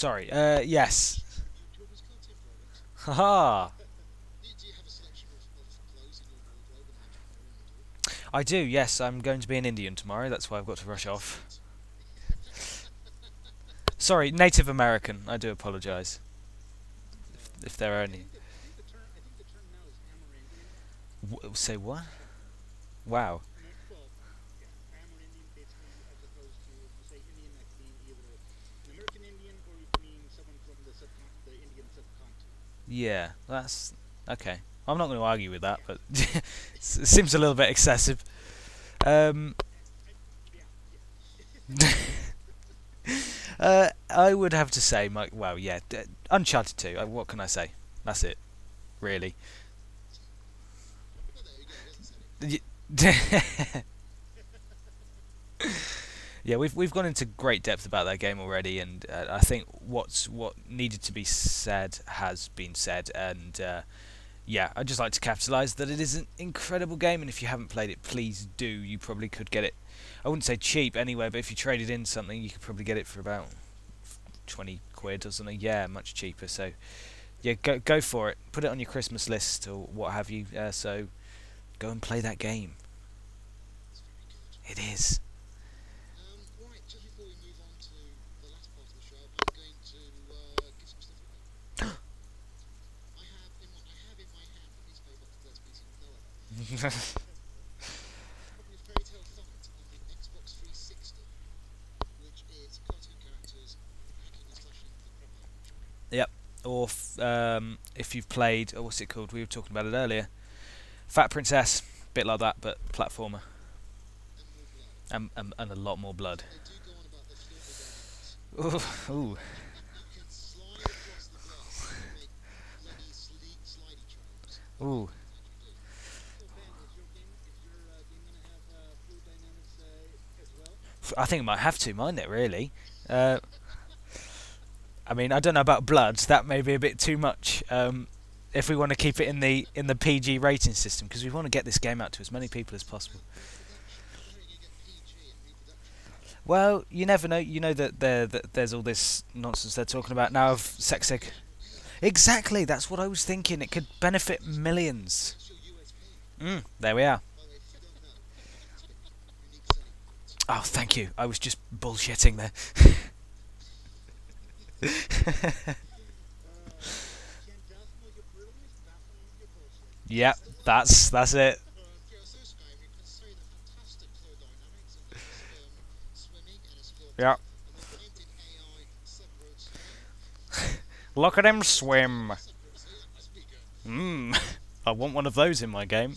sorry. Uh, yes. Haha. I do, yes. I'm going to be an Indian tomorrow. That's why I've got to rush off. Sorry, Native American. I do apologise. If, if, there are any. Say what? Wow. Yeah, that's okay. I'm not going to argue with that, but [LAUGHS] it seems a little bit excessive. Um, [LAUGHS] uh, I would have to say, my, well, yeah, Uncharted 2. Uh, what can I say? That's it, really. [LAUGHS] yeah, we've we've gone into great depth about that game already, and uh, I think what's what needed to be said has been said, and uh, yeah, I'd just like to capitalise that it is an incredible game, and if you haven't played it, please do. You probably could get it. I wouldn't say cheap anyway, but if you traded in something, you could probably get it for about twenty quid or something. Yeah, much cheaper. So yeah, go go for it. Put it on your Christmas list or what have you. Uh, so go and play that game. It is. [LAUGHS] other. or um, if you've played, oh, what's it called? We were talking about it earlier. Fat Princess, a bit like that, but platformer, And and, and, a lot more blood. They do go on about the filthy dynamics. Ooh, ooh. You can slide across the glass and make bloody sli- slidey trails. Ooh. That's what you do. So Ben, is your game is your uh, game gonna have uh, fluid dynamics uh, as well? F- I think it might have to, mightn't it? Really. Uh, I mean, I don't know about bloods. That may be a bit too much. Um, if we want to keep it in the in the PG rating system, because we want to get this game out to as many people as possible. Well, you never know. You know that there that there's all this nonsense they're talking about now of sex ed. Exactly. That's what I was thinking. It could benefit millions. Mm, there we are. By the way, if you don't know, unique selling points. Oh, thank you. I was just bullshitting there. [LAUGHS] Yep, that's that's it. Yeah. [LAUGHS] Look at him swim. Mmm. [LAUGHS] I want one of those in my game.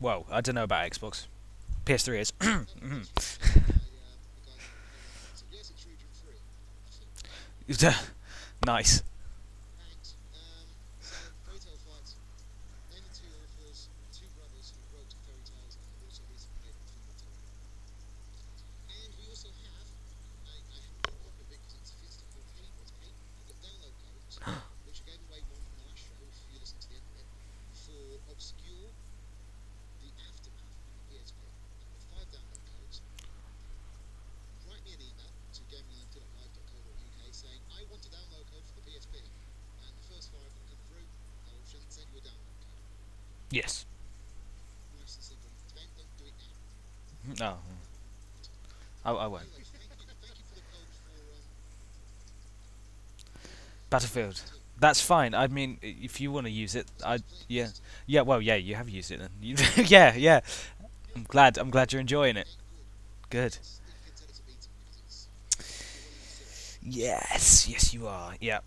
Well, I don't know about Xbox. PS3 is. [CLEARS THROAT] Mm-hmm. [LAUGHS] By, uh, the guy, uh, so yes, it's region 3. nice. Thanks. Um, so, Fairy Tale Fights. Name the two authors, two brothers who wrote fairy tales and have also recently made a film material. And we also have, I, I haven't got a copy of it because it's physical paper, it's paper. I've got download codes, which I gave away one in the last show if you listen to the end of it, for Obscure, The Aftermath on the PSP. I've got five download codes. Write me an email to gaminglimited.live.co.uk saying, I want a download code for the PSP. And the first five that come through, I will send send you a download code. Yes. Nice and simple. Ben, don't do it now. No. I, I won't. Anyway, thank you, thank you for the code for um, That's fine. I mean, if you want to use it, I yeah, yeah. Well, yeah, you have used it then. [LAUGHS] Yeah, yeah. I'm glad. I'm glad you're enjoying it. Good. Yes, yes, you are. Yeah.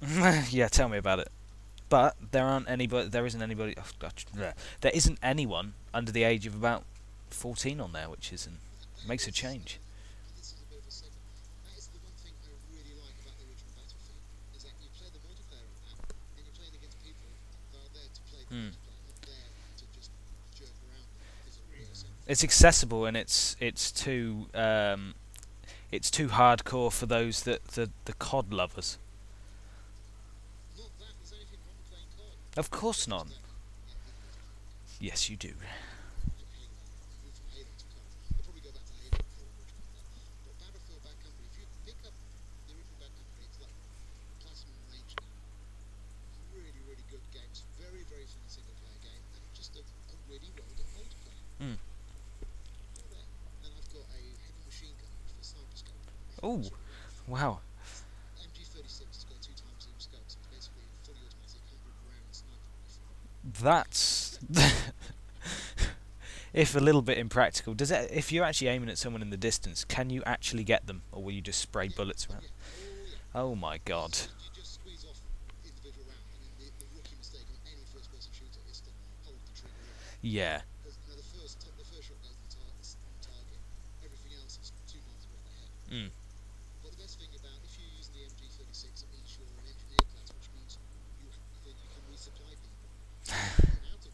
[LAUGHS] yeah, tell me about it. But there aren't anybody. There isn't anybody. Oh, there isn't anyone under the age of about 14 on there, which is makes a change. And this is a bit of a segue. That is the one thing I really like about the original Battlefield is that you play the multiplayer on that, and you're playing against people that are there to play the Hmm. multiplayer, not there to just jerk around with a real sense. It's accessible and it's it's too um, it's too hardcore for those that the the COD lovers. Of course not. Yes, you do. like Halo. You move from Halo to COD. I'll probably go back to Halo before we watch that. But Battlefield Bad Company, if you pick up the original Bad Company, it's like Platinum Range now. Really, really good game. It's a very, very fun single player game, and just a, a really well done multiplayer. Mm. Go there. And I've got a heavy machine gun for sniper scope. Ooh. Wow. MG36 has got two times zoom scopes. It's basically fully That's [LAUGHS] if a little bit impractical. Does it? If you're actually aiming at someone in the distance, can you actually get them, or will you just spray bullets around? Oh. Oh my god. Yeah. you let's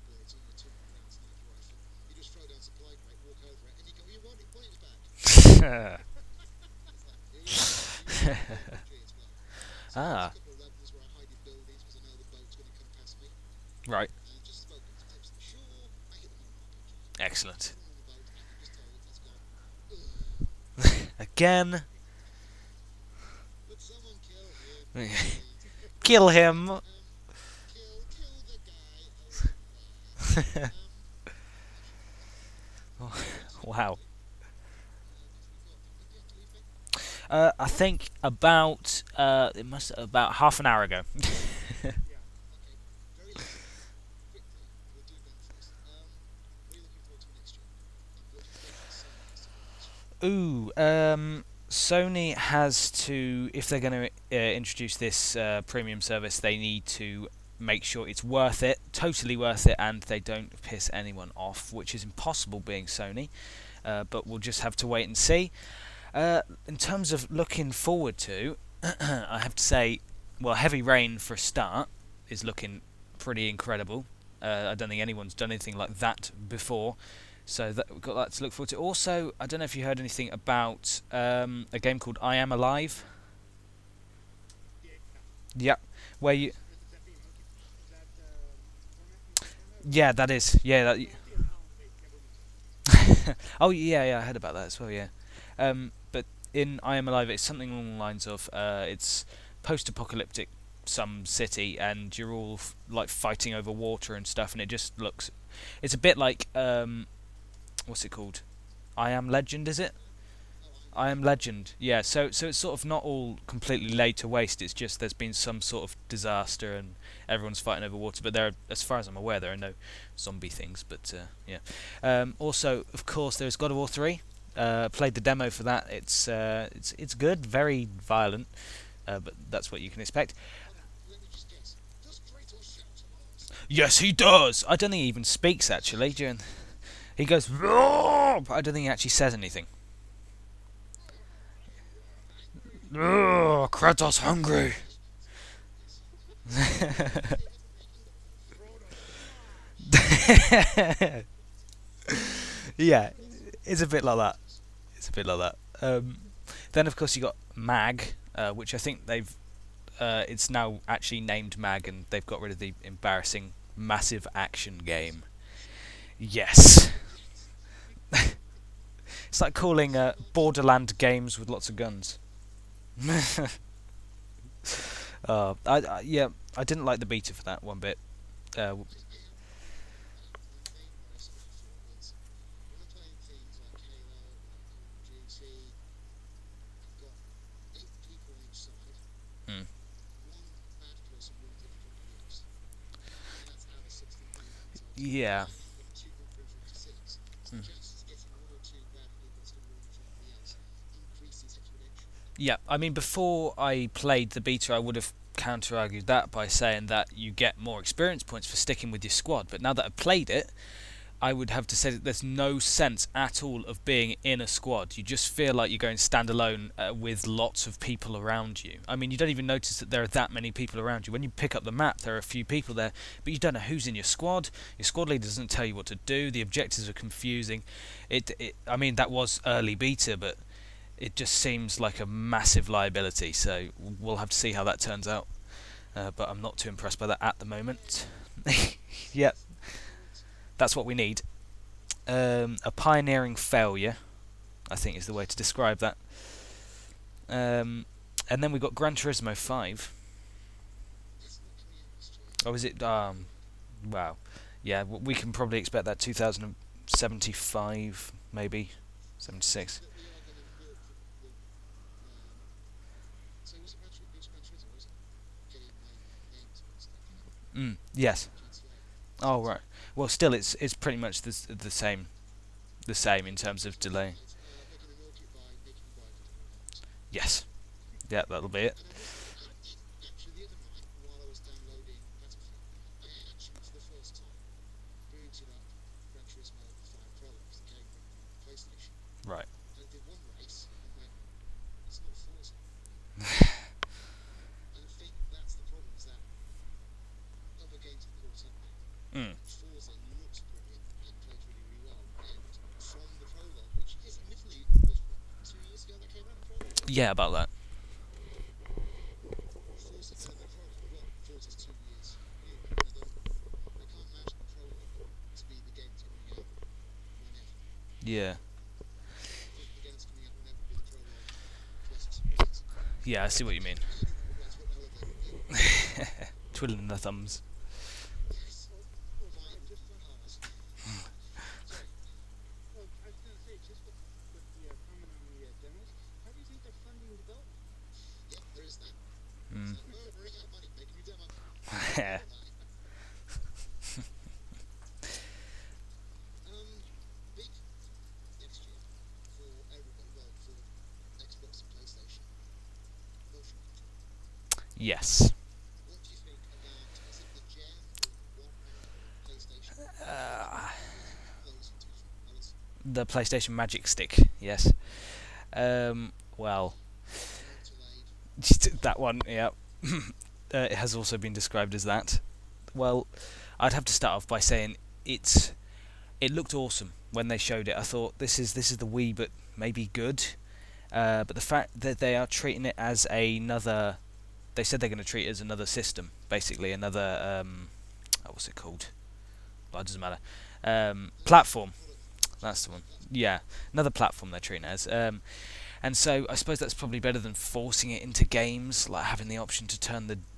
go. Ugh. Again. Kill him? please? Kill him. Um, kill, kill the guy over there. Um, wow. uh, we've got, when do you have to leave, [LAUGHS] Ben? Uh, I think about uh, it must about half an hour ago. [LAUGHS] Ooh, um, Sony has to if they're going to uh, introduce this uh, premium service, they need to make sure it's worth it, totally worth it, and they don't piss anyone off, which is impossible being Sony. Uh, but we'll just have to wait and see. Uh, in terms of looking forward to, [CLEARS THROAT] I have to say, well, Heavy Rain for a start is looking pretty incredible. Uh, I don't think anyone's done anything like that before. So that, we've got that to look forward to. Also, I don't know if you heard anything about um, a game called I Am Alive. Yeah. Yep. Where you? Is that being monkey? Is that uh, format? Yeah, that is. Yeah. That, [LAUGHS] oh yeah, yeah. I heard about that as well. Yeah. Um, but in I Am Alive, it's something along the lines of uh, it's post-apocalyptic some city, and you're all f- like fighting over water and stuff, and it just looks. It's a bit like um, what's it called? I Am Legend, is it? I Am Legend. Yeah. So so it's sort of not all completely laid to waste. It's just there's been some sort of disaster and everyone's fighting over water. But there, are, as far as I'm aware, there are no zombie things. But uh, yeah. Um, also, of course, there's God of War 3. Uh, played the demo for that. It's uh, it's it's good. Very violent, uh, but that's what you can expect. Yes, he does. I don't think he even speaks actually. During he goes! I don't think he actually says anything. Ugh, Kratos hungry. [LAUGHS] yeah, it's a bit like that. It's a bit like that. Um, then of course you got Mag, uh, which I think they've. Uh, it's now actually named Mag, and they've got rid of the embarrassing massive action game. Yes. [LAUGHS] it's like calling uh, Borderland games with lots of guns. [LAUGHS] uh, I, I yeah, I didn't like the beta for that one bit. Uh, w- The Yeah, I mean, before I played the beta, I would have counter argued that by saying that you get more experience points for sticking with your squad. But now that I've played it, I would have to say that there's no sense at all of being in a squad. You just feel like you're going standalone uh, with lots of people around you. I mean, you don't even notice that there are that many people around you. When you pick up the map, there are a few people there, but you don't know who's in your squad. Your squad leader doesn't tell you what to do. The objectives are confusing. It, it I mean, that was early beta, but it just seems like a massive liability. So we'll have to see how that turns out. Uh, but I'm not too impressed by that at the moment. [LAUGHS] yep, that's what we need. Um, a pioneering failure, I think, is the way to describe that. Um, and then we've got Gran Turismo 5. It's not coming out this year. Oh, is it? Um, wow. Yeah, we can probably expect that 2075, maybe 76. That we are going to milk the, the um, so was it Gran Turismo, it was Gran Turismo, was it? Getting my name to and stuff, you know, Mm, yes. Oh right. Well, still, it's it's pretty much the the same, the same in terms of delay. Right, uh, they're going to milk it by making you buy it for £20. Yes. Yeah, that'll be it. And I will say, act- actually, the other night, while I was downloading Battlefield, I actually, for the first time, booted up Gran Turismo 5 Pro, because it came from PlayStation. Right. And I did one race and went, it's not Forza. and I think that's the problem, is that other games have caught up now. Mm. Forza looks brilliant and plays really, really well. And from the prologue, which is admittedly was what, two years ago that came out, the prologue? Yeah, about that. Forza better than prologue. Well, Forza's two years new. I don't, I can't imagine the prologue to be the game that's coming out whenever. Yeah. I think the game that's coming out whenever will be the plus about that. Yeah, Yeah, I see what you mean. [LAUGHS] Twiddling the thumbs. Yes. Fine, just fun hours. Sorry. Well, I was gonna say just with, with the uh, comment on the uh, demos, how do you think they're funding development? Yeah, there is that. Mm. So, oh, we're running out of money. Make a new demo. Yeah. um, big next year for everybody, well, for Xbox and PlayStation. Motion control. yes. What do you think about, is it the Gem or what PlayStation? Uh, the PlayStation Magic Stick. Yes. Um. Well, [LAUGHS] that one. Yeah. [CLEARS THROAT] uh, it has also been described as that. Well, I'd have to start off by saying it's. It looked awesome when they showed it. I thought this is this is the Wii, but maybe good. Uh, but the fact that they are treating it as another, they said they're going to treat it as another system, basically another. Um, oh, what's it called? Well, it doesn't matter. Um, platform. That's the one. Yeah, another platform they're treating as. Um, and so I suppose that's probably better than forcing it into games, like having the option to turn the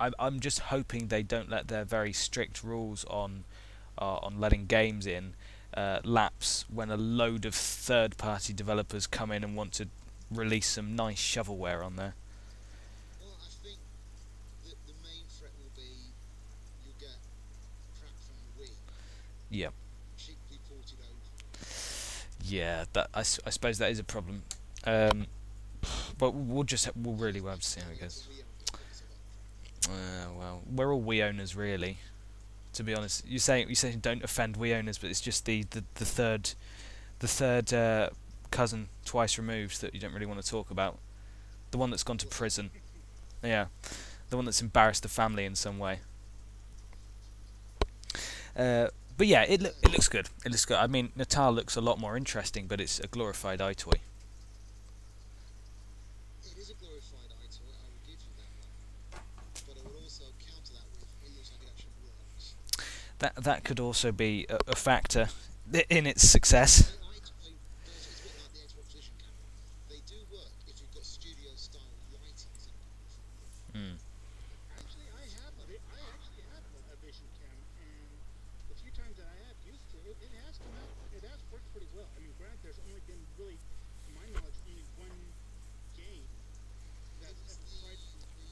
I'm I'm just hoping they don't let their very strict rules on uh, on letting games in uh, lapse when a load of third-party developers come in and want to release some nice shovelware on there. Well, I think the, the main threat will be you'll get crap from the Wii Yeah, cheaply ported over. yeah, that I, I suppose that is a problem. Um, but we'll just we'll really well have to see how it goes. The Wii owners because of that crap. Uh, well, we're all Wii owners, really. To be honest, you say you say don't offend Wii owners, but it's just the the, the third, the third uh, cousin twice removed that you don't really want to talk about. The one that's gone to prison. Yeah, the one that's embarrassed the family in some way. Uh, but yeah, it loo- it looks good. It looks good. I mean, Natal looks a lot more interesting, but it's a glorified eye It is a glorified EyeToy, I will give you that one. But I would also counter that with it looks like it actually works. That that could also be a, a factor in its success. The EyeToy does, it's a bit like the Xbox Vision camera. They do work if you've got studio style lighting set up. Mm. Actually, I have a, vi- I actually have a, a vision cam, and the few times that I have used it, it, it has come out, it has worked pretty well. I mean, granted, there's only been really, to my knowledge, only one game that It was aside the, from,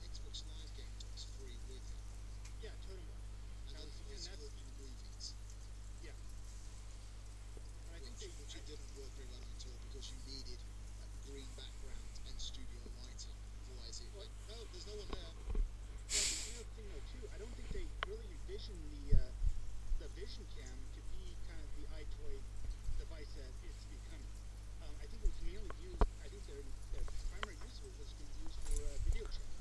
the Xbox Live game that was free with it. yeah, Totemball. And That then was- it was and for that's- the movies. And I think which, they, which I, it didn't work very well at all because you needed a green background and studio lighting. Otherwise, it went, no, there's no one there. well, the other thing though too, I don't think they really envision the uh, the vision cam to be kind of the EyeToy device that it's becoming. That's fine. you're you're running out of time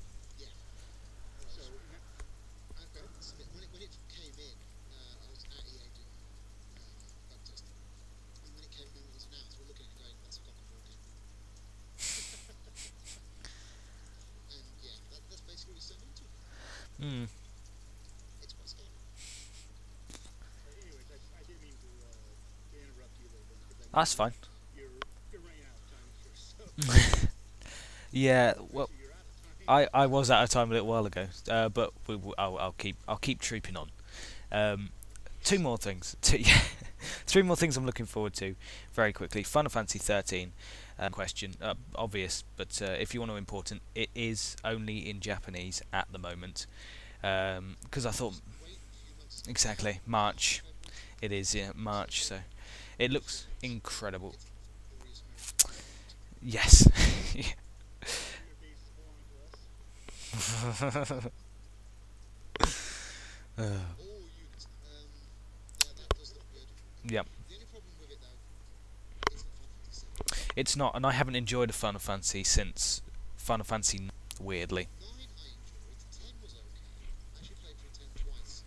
here. fine. [LAUGHS] Yeah, well. I, I was out of time a little while ago, uh, but we, we, I'll, I'll keep I'll keep trooping on. Um, two more things. [LAUGHS] Two, yeah, three more things I'm looking forward to very quickly. Final Fantasy 13 um, question, uh, obvious, but uh, if you want to important, it is only in Japanese at the moment because I thought exactly March. It is yeah March, so it looks incredible. Yes. Uh. [LAUGHS] Yep. It's not and I haven't enjoyed a Final Fantasy since Final Fantasy. Weirdly, Nine I enjoyed. Ten was okay. I actually played through ten twice.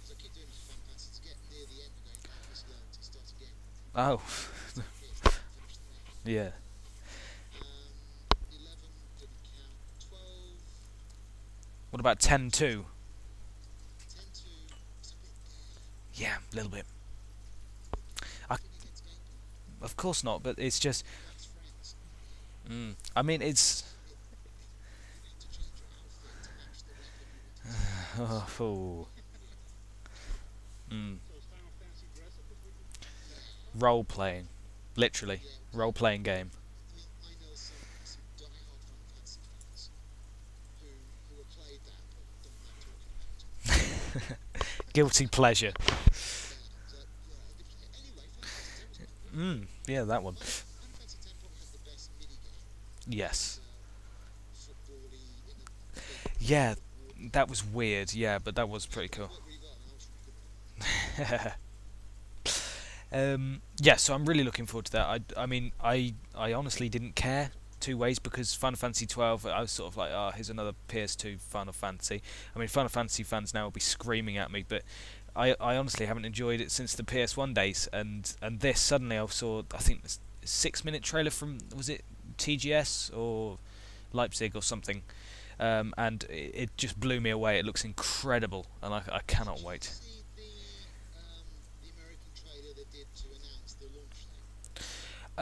Because I keep doing it for Final Fantasy to get near the end and going, oh, this learned to start again. Oh [LAUGHS] yeah, what about ten two? 10 to was a bit Yeah, a little bit. I-. Of course not, but it's just. Mm, I mean, it's. You need to role playing, literally role playing game. [LAUGHS] Guilty pleasure. Mm, yeah, that one. Yes. Yeah, that was weird. Yeah, but that was pretty cool. [LAUGHS] um, yeah, so I'm really looking forward to that. I, I mean, I, I honestly didn't care two ways because Final Fantasy 12, I was sort of like, oh, here's another PS2 Final Fantasy. I mean, Final Fantasy fans now will be screaming at me, but I, I honestly haven't enjoyed it since the PS1 days. And, and this suddenly I saw, I think, six minute trailer from was it TGS or Leipzig or something. Um, and it, it just blew me away. It looks incredible, and I, I cannot wait. see the, um, the American trailer they did to announce the launch date?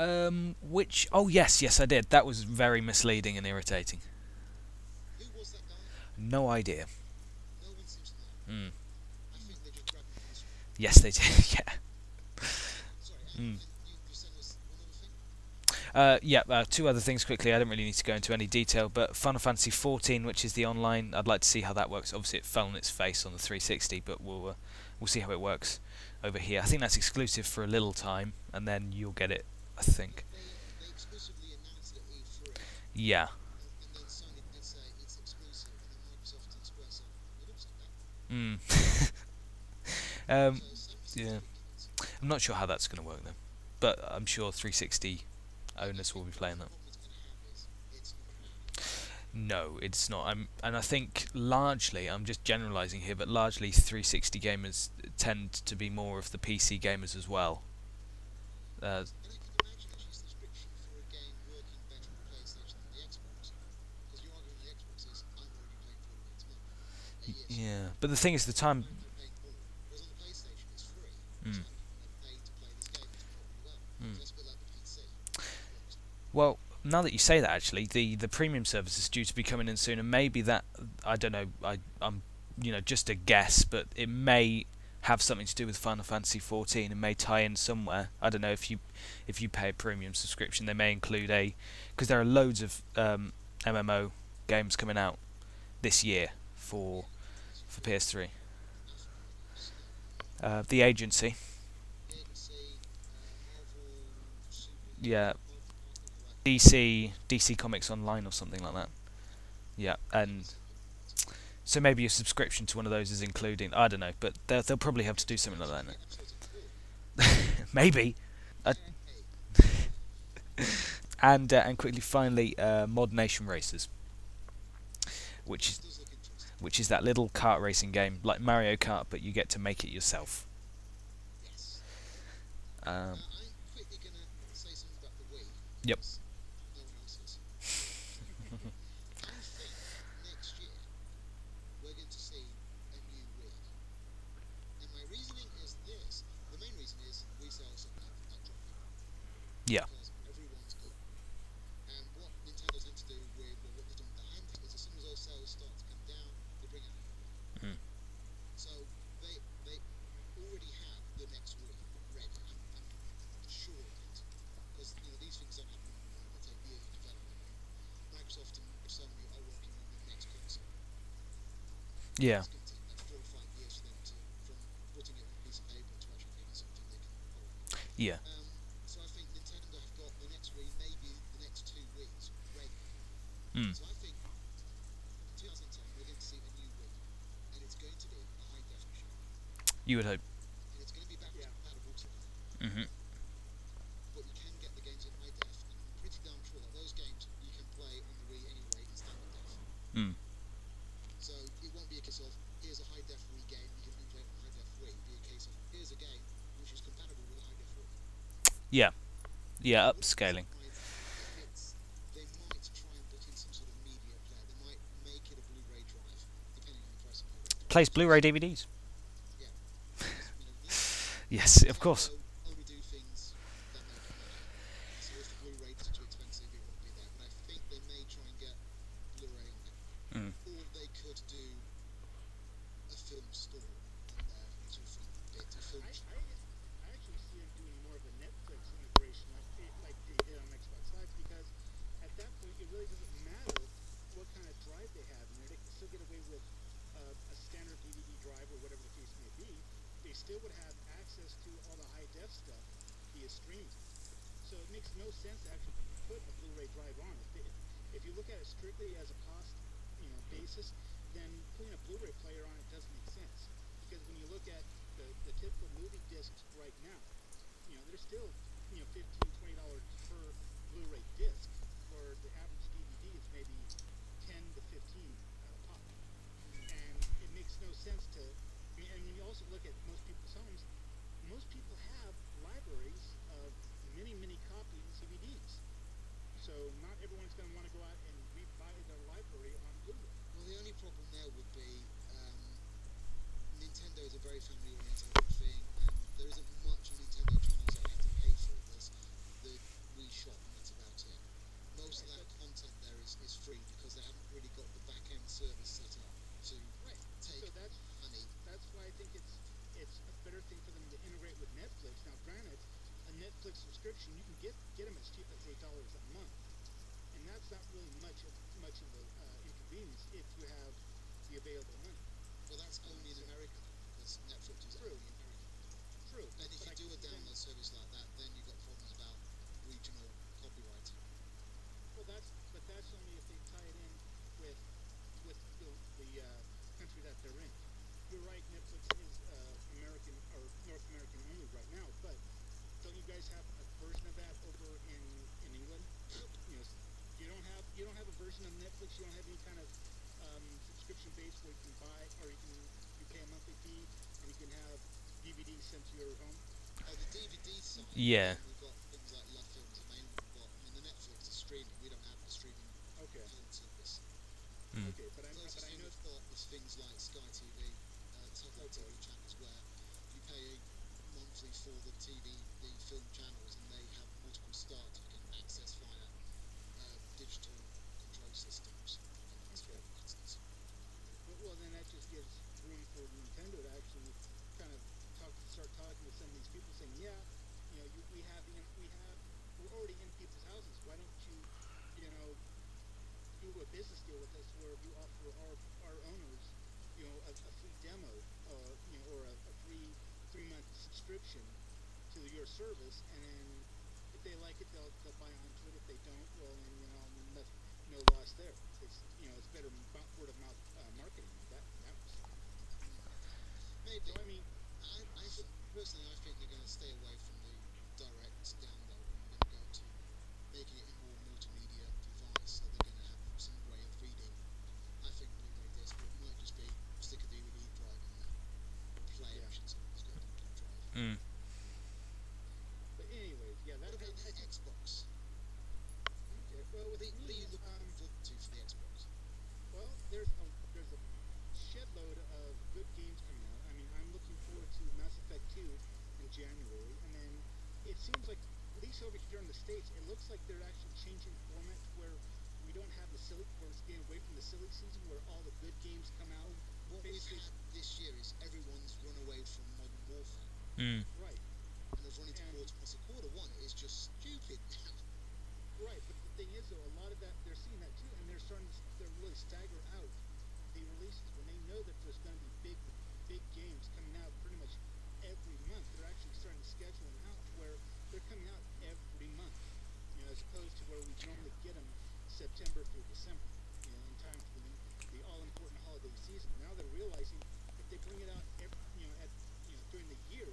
Um, which? Oh yes, yes, I did. That was very misleading and irritating. No idea. No. Mm. Street. Yes, they did. [LAUGHS] yeah. Mm. Uh, yeah. Uh, two other things quickly. I don't really need to go into any detail, but Final Fantasy 14, which is the online, I'd like to see how that works. Obviously, it fell on its face on the 360, but we'll uh, we'll see how it works over here. I think that's exclusive for a little time, and then you'll get it. I think. They, they exclusively announced it at E3, Yeah. Mm. [LAUGHS] um, yeah. I'm not sure how that's going to work though, but I'm sure 360 owners will be playing that. No, it's not. I'm, and I think largely, I'm just generalising here, but largely 360 gamers tend to be more of the PC gamers as well. Uh, And I can imagine actually a subscription for a game working better on PlayStation than the Xbox. Because your argument on the Xbox is, I'm already paying forty bucks a month. Uh, yes, yeah, but the thing is, the time. I'm paying more. Whereas on the PlayStation, it's free. Mm. So I'm going to pay to play this game, which probably well. Mm. So it's a bit like the PC. Well, now that you say that, actually, the the premium service is due to be coming in soon, and maybe that I don't know. I I'm you know just a guess, but it may have something to do with Final Fantasy 14 and may tie in somewhere. I don't know if you if you pay a premium subscription, they may include a because there are loads of um, MMO games coming out this year for for PS3. Uh, the agency, yeah, DC DC Comics Online or something like that. Yeah, and so maybe a subscription to one of those is including. I don't know, but they'll they'll probably have to do something like that. [LAUGHS] maybe. Uh, [LAUGHS] and uh, and quickly, finally, uh, ModNation Racers, which is. Which is that little kart racing game like Mario Kart, but you get to make it yourself. Yes. Um, Uh, I'm quickly going to say something about the Wii. Yep. because No one else is. I think next year we're going to see a new Wii. And my reasoning is this. The main reason is Wii sales are, are dropping. Yeah. It's going to take like four or five years for them to, from putting it on a piece of paper to actually making something they can follow. Yeah. Um, so I think Nintendo have got the next Wii, maybe the next two Wii's ready. Mm. So I think 2010 we're going to see a new Wii, and it's going to be a high def You would hope. Yeah. it. hmm But you can get the games in high def, and I'm pretty damn sure that those games you can play on the Wii anyway in standard def. Mm. So it won't be a case of here's a high def Wii game, you can only play it on high def Wii. It'll be a case of here's a game which is compatible with a high def Wii. Yeah. Yeah. Wouldn't be Upscaling. surprised if it's- They might try and put in some sort of media player. They might make it a Blu-ray drive, depending on the price of yeah, upscaling. drive. Plays Blu-ray DVDs. [LAUGHS] Yes, of course. Nintendo Only do things that make money. So if the Blu-ray is too expensive, it won't be there. But I think they may try and get Blu-ray on it. Mm. Or they could do a film store on their little front bit, a film I, shop. I, I actually see them doing more of a Netflix integration like they, like they did on Xbox Live because at that point it really doesn't matter what kind of drive they have in there. They can still get away with uh, a standard DVD drive or whatever the case may be. They still would have access to all the high def stuff via streaming. So it makes no sense to actually put a Blu-ray drive on it. If, if you look at it strictly as a cost, you know, basis, then putting a Blu-ray player on it doesn't make sense. Because when you look at the, the typical movie discs right now, you know, they're still, you know, fifteen, twenty dollars per Blu-ray disc, where the average DVD is maybe ten to fifteen uh, pop. And it makes no sense to. And when you also look at most people's homes, most people have libraries of many, many copies DVDs. So not everyone's going to want to go out and rebuy their library on Blu-ray. Well, the only problem there would be um, Nintendo is a very family-oriented thing, and there isn't much Nintendo channels that I have to pay for. There's the Wii Shop, and that's about it. Most of that content there is, is free because they haven't really got the back-end service set up to Right. take So that's money. that's why I think it's it's a better thing for them to integrate with Netflix. Now, granted, a Netflix subscription you can get get them as cheap as eight dollars a month, and that's not really much of much of an uh, inconvenience if you have the available money. Well, that's only in America because Netflix is True. only in America. True. And if but I you do a then- download service like that, then you've got problems about regional copyright. Well, that's but that's only if they tie it in with with the, the uh, country that they're in. You're right. Netflix is uh, American or North American only right now, but don't you guys have a version of that over in in England? You know, you don't have you don't have a version of Netflix. You don't have any kind of um, subscription base where you can buy or you can you pay a monthly fee and you can have DVDs sent to your home. Oh, the DVD side. Yeah. We've got things like Love Films and Main but I mean the Netflix is streaming. We don't have the streaming Okay. film service. Mm. Okay, but I but Closest I thing know we've got is things like Sky TV, uh, satellite TV channels where you pay monthly for the TV, the film channels, and they have multiple starts you can access via uh, digital control systems. And that's Okay. for instance. Well, well, then that just gives room for Nintendo to actually kind of talk, start talking to some of these people, saying, "Yeah, you know, you, we have, you know, we have, we're already in people's houses. Why don't you, you know, do a business deal with us where you offer our our owners, you know, a, a free demo, uh, you know, or a, a free three month subscription to your service, and then if they like it, they'll they'll buy onto it. If they don't, well, then you know, no, no loss there. It's you know, it's better word of mouth uh, marketing. That that was. Maybe. So I mean, I, I th- personally, I think they're going to stay away from the direct download and going to go to making it a more multimedia device. So they're going to have some way of reading. I think Blu-ray disc, but it might just be stick a DVD drive in there, play Yeah. it, should it's got a DVD drive. Mm. but anyways, yeah, that. What about I, the I, Xbox? okay, well, with What are me, you looking um, forward to for the Xbox? Well, there's a there's a shed load of good games coming out. I mean, I'm looking forward to Mass Effect 2 in January, and then it seems like at least over here in the states, it looks like they're actually changing format where we don't have the silly, where it's getting away from the silly season where all the good games come out. What we've had this year is everyone's run away from Modern Warfare, Mm. Right, and they've run into And- quarter. Plus, a quarter one is just stupid now. right. But the thing is, though, a lot of that they're seeing that too, and they're starting to they're really stagger out the the releases, when they know that there's going to be big, big games coming out pretty much every month, they're actually starting to schedule them out where they're coming out every month, you know, as opposed to where we normally get them September through December, you know, in time for the, the all-important holiday season. Now they're realizing if they bring it out every, you know, at, you know, during the year,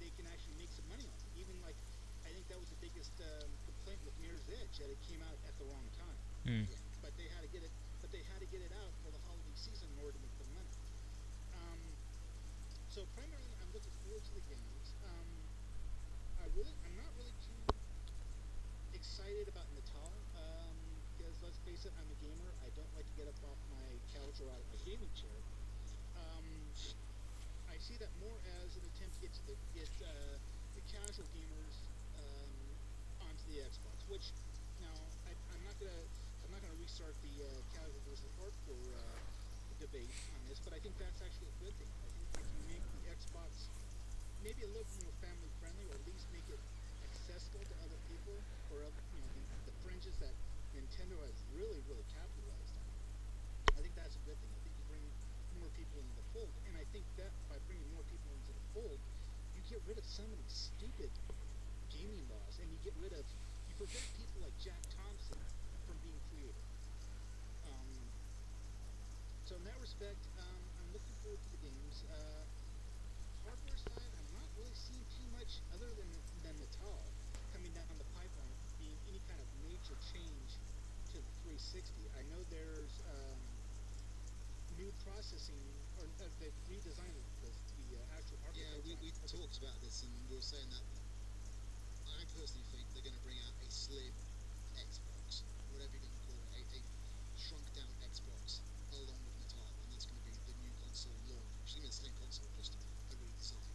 they can actually make some money on it. Even like, I think that was the biggest um, complaint with Mirror's Edge that it came out at the wrong time. Mm. But they had to get it. But they had to get it out for the holiday season in order to make the money. Um, so primarily, I'm looking forward to the games. Um, I really, I'm not excited about Natal um, because let's face it, I'm a gamer. I don't like to get up off my couch or out of my gaming chair. Um, I see that more as an attempt to get to the get uh, the casual gamers um, onto the Xbox. Which now I, I'm not gonna I'm not gonna restart the uh, casual versus hardcore uh, debate on this, but I think that's actually a good thing. I think if you make the Xbox maybe a little more family friendly, or at least make it accessible to other people, or other, you know the, the fringes that Nintendo has really really capitalized on. I think that's a good thing. I think you bring more people into the fold, and I think that by bringing more people into the fold, you get rid of some of these stupid gaming laws, and you get rid of you prevent people like Jack Thompson from being creative. Um, so in that respect, um, I'm looking forward to the games. Uh, hardware side, I'm not really seeing too much other than than Natal coming down the pipeline being any major change to the 360. I know there's um, new processing, or uh, they've redesigned the, the uh, actual Yeah, architecture. we, we of talked about this and we were saying that I personally think they're going to bring out a slim Xbox, whatever you're going to call it, a, a shrunk down Xbox along with Natal, and that's going to be the new console launch. Which is going to be the same console, just a redesign.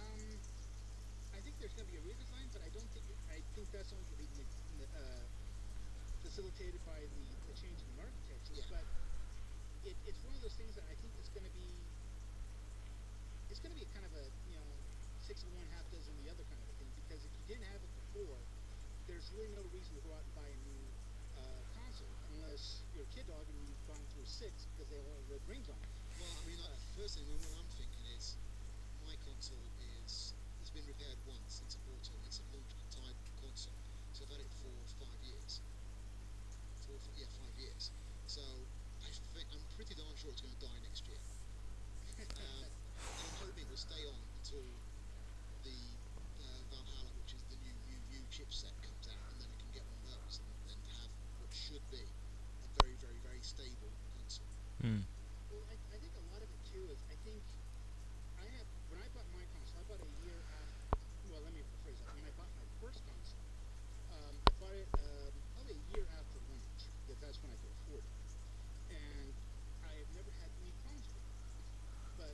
Um, I think there's going to be a redesign, but I don't think it, I think that's only going to be ne- uh, facilitated by the, the change in the architecture. Yeah. But it, it's one of those things that I think is going to be it's going to be kind of a you know six of one, half dozen the other kind of a thing. Because if you didn't have it before, there's really no reason to go out and buy a new uh, console unless you're a kid dog and you've gone through six because they all have red rings on. 'em. Well, I mean, like, first thing, what I'm thinking is my console is it's been repaired once since I bought. It's a launch type console, so I've had it for five years. Four, fi- yeah, five years. So I think I'm pretty darn sure it's going to die next year. [LAUGHS] Um, and I'm hoping it will stay on until the uh, Valhalla, which is the new new new chipset, comes out, and then we can get one of those and, and have what should be a very very very stable console. Mm. Well, I, I think a lot of it too is I think I have when I bought my console, I bought it a year after. Well, let me rephrase that. When I bought my first console, um, I bought it um, probably a year after launch because that's when I could afford it, and I have never had any problems with it. But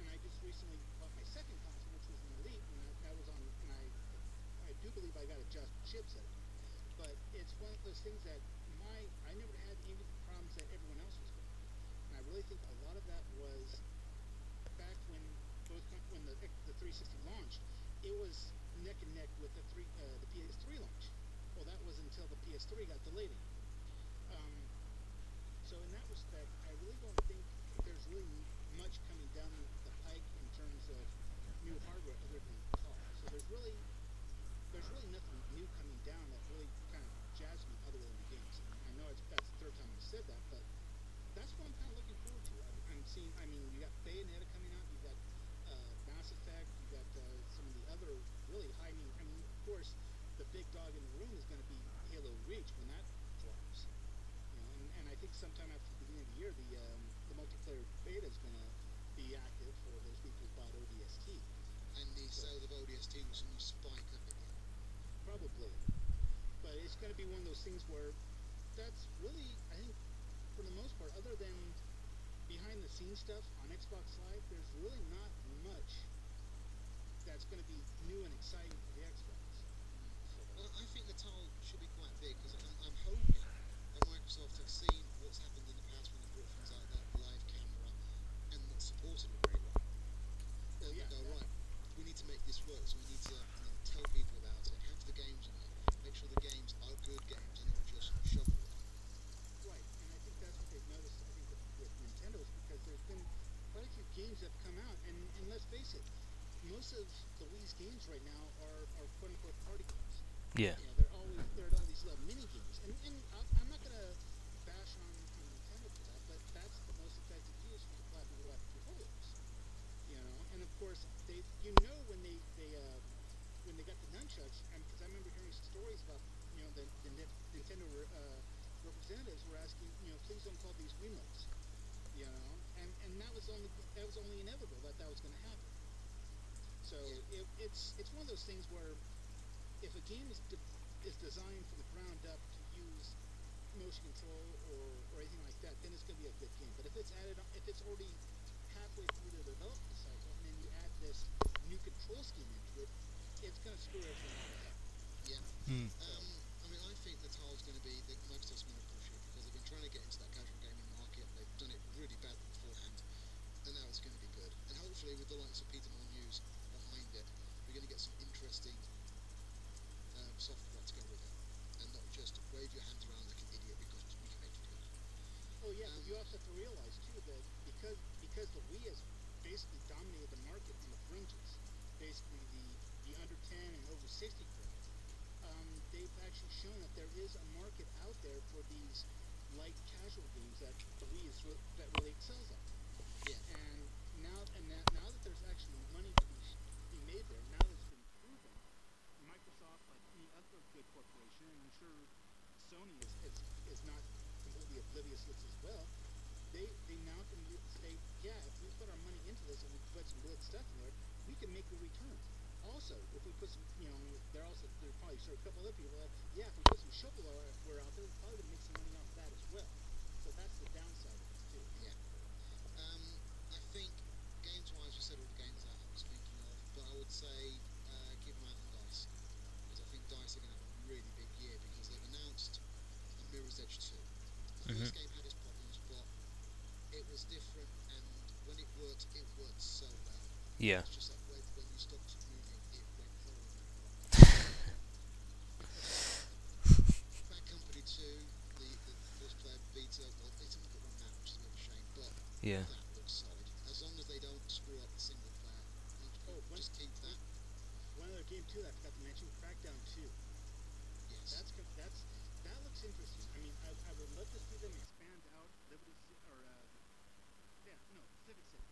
and I just recently bought my second console, which was an Elite, and that, that was on. And I I do believe I got a Jasper chipset, but it's one of those things that my I never had any problems that everyone else was going. And I really think a lot of that was back when both when the the 360 launched, it was neck and neck with the three uh, the PS3 launch. Well, that was until the PS3 got delayed. Um, so in that respect, I really don't think there's really much coming down the pike in terms of new hardware other than call. So there's really there's really nothing new coming down that really kind of jazzed me other than the games. I know it's, that's the third time I said that, but that's what I'm kind of looking forward to. I'm, I'm seeing. I mean, you got Bayonetta coming out. You got uh, Mass Effect. You got uh, some of the other really high. I mean, I mean, of course, the big dog in the room is going to be Halo Reach when that drops. You know, and, and I think sometime after the beginning of the year, the um, the multiplayer beta is going to be active for those people who bought ODST. and the sales of ODST will suddenly spike up again. Probably. But it's going to be one of those things where that's really, I think, for the most part, other than behind the scenes stuff on Xbox Live, there's really not much that's going to be new and exciting for the Xbox. So, Well, I think Natal should be quite big because I'm, I'm hoping that Microsoft have seen what's happened in the past when they brought things like that live camera and supported it very well. And yeah, go, right, we need to make this work, so we need to you know, tell people about it, have the games games that have come out, and, and let's face it, most of the Wii's games right now are, are quote unquote party games. Yeah. You know, they're always they're all these little mini games, and, and I'm not gonna bash on, on Nintendo for that, but that's the most effective use for the platform controllers. You know, and of course they you know when they they uh, when they got the nunchucks, because I remember hearing stories about you know the, the Ni- Nintendo uh, representatives were asking, you know, please don't call these Wiimotes. You know, and and that was only that was only inevitable that that was going to happen. So it, it's it's one of those things where if a game is de- is designed from the ground up to use motion control or, or anything like that, then it's going to be a good game. But if it's added, on, if it's already halfway through the development cycle and then you add this new control scheme into it, it's going to screw everything up. Yeah. Hmm. Um, I mean, I think Natal's going to be the Microsoft's going to push it because they've been trying to get into that casual gaming market. They've done it really badly beforehand, and now it's going to be good. And hopefully, with the likes of Peter Molyneux behind it, we're going to get some interesting um, software to go with it, and not just wave your hands around like an idiot because we can make it good. Oh yeah, but you also have to realize too that because because the Wii has basically dominated the market on the fringes, basically the the under 10 and over 60 crowd, um, they've actually shown that there is a market out there for these light casual games that Wii is re- that really excels at. Yeah. And now and that, now that there's actually money to be, be made there, now that it's been proven, Microsoft, like any other good corporation, and I'm sure Sony is, is, is not completely oblivious to this as well. They they now can say, yeah, if we put our money into this and we put some good stuff in there, we can make a return. Also, if we put some, you know, they're also they're probably sure a couple other people that, yeah, if we put some shovelware out there, we're probably gonna make some money off of that as well. So that's the downside of this too. Yeah. Um, I think games-wise, you said all the games that I was thinking of, but I would say uh, keep an eye on Dice because I think Dice are going to have a really big year because they've announced a Mirror's Edge 2. The first game had its problems, but it was different, and when it worked, it worked so well. Yeah. It's just like when, when you stopped moving, it went forward. Bad Company 2, the, the first player beta, well, it's only got one map, which is a bit of a shame, but Yeah. that looks solid. As long as they don't screw up the single player, Oh, one- just keep that. One other game too that I forgot to mention, Crackdown 2. Yes. That's com- that's that looks interesting. I mean, I, I would love to see them expand out Liberty City or uh, yeah, no, Pacific City,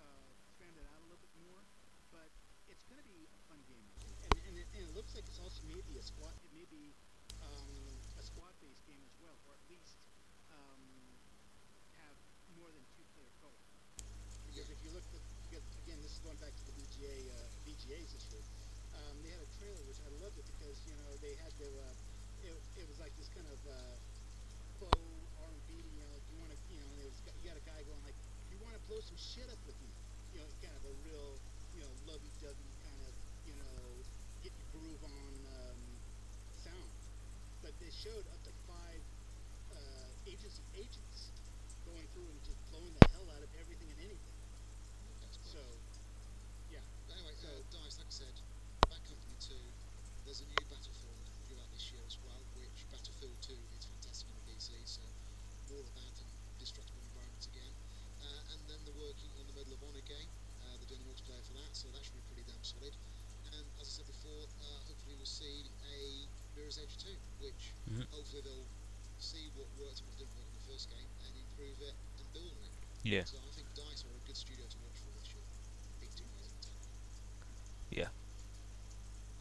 uh, expand it out a little bit more. But it's going to be a fun game, I think. and and it, and it looks like it's also maybe a squad. It may be um, a squad-based game as well, or at least um, have more than two-player co-op. Because if you look at, because again, this is going back to the VGA uh, VGAs this year. Um, they had a trailer which I loved it because you know they had the uh, it, it was like this kind of uh, faux R&B. You know, you want to you know, and it was, you got a guy going like, you want to blow some shit up with me. You know, kind of a real you know lovey-dovey kind of you know get your groove on um, sound. But they showed up to five uh, agency agents going through and just blowing the hell out of everything and anything. That's So, cool. yeah. But anyway, so- uh, Dice, like I said, Bad Company 2, there's a new Battlefield due out this year as well, which Battlefield 2 is fantastic on the PC, so more of that and destructible environments again. Uh, and then they're working on the Medal of Honor game. Uh, they're doing a multiplayer for that, so that should be pretty damn solid. And as I said before, uh, hopefully we'll see a Mirror's Edge 2, which Mhm. hopefully they'll see what worked and what didn't work in the first game and improve it and build on it. Yeah. So I think Dice are a good studio to watch for this year. Big 2010. Yeah.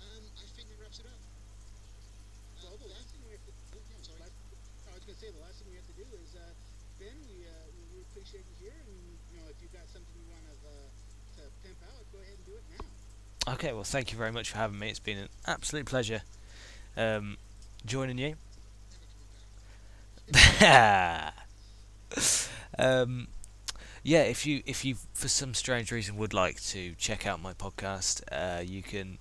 Um, I think that wraps it up. Uh, Well, the Ben? last thing we have to, Oh, yeah, I'm sorry. last, I was going to say the last thing we have to do is, uh, Ben, we, uh, we really appreciate you here, and you know if you got something you want to uh, to pimp out, go ahead and do it now. Okay, well, thank you very much for having me. It's been an absolute pleasure um, joining you. [LAUGHS] Um, yeah, if you if you for some strange reason would like to check out my podcast, uh, you can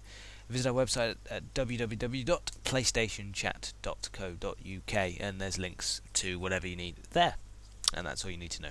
visit our website at www.playstationchat.co.uk, and there's links to whatever you need there, and that's all you need to know.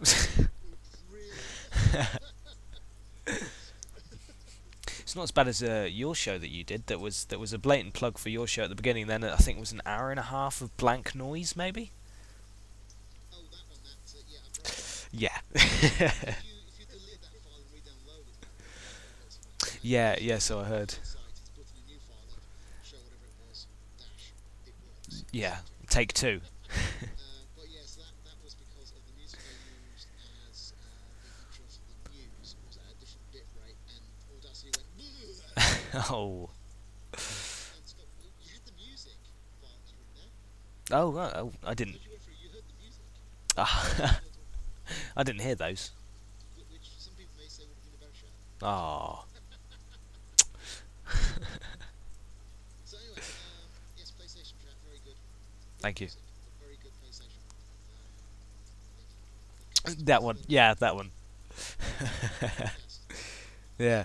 [LAUGHS] it's not as bad as uh, your show that you did. That was that was a blatant plug for your show at the beginning. Then I think it was an hour and a half of blank noise, maybe. Yeah. yeah. [LAUGHS] Yeah, yeah, so I heard. Yeah, take two. oh. Oh oh, I didn't. Ah, [LAUGHS] I didn't hear those. Ah. [LAUGHS] so anyway, yes, PlayStation very good. Thank you. That one, yeah, that one. [LAUGHS] yeah.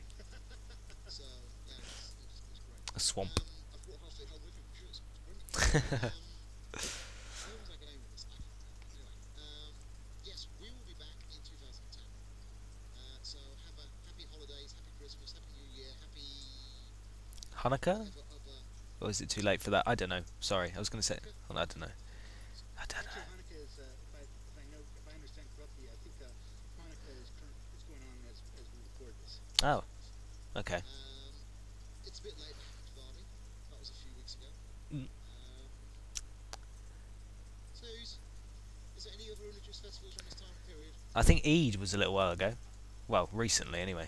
is it too late for that? I don't know. Sorry, I was going to say. Well, I don't uh, know. I don't uh, know. Oh, okay. Um, it's a bit late for That was a few weeks ago. Mm. Um, so, is, is, there any other religious festivals around this time period? I think Eid was a little while ago. Well, recently, anyway.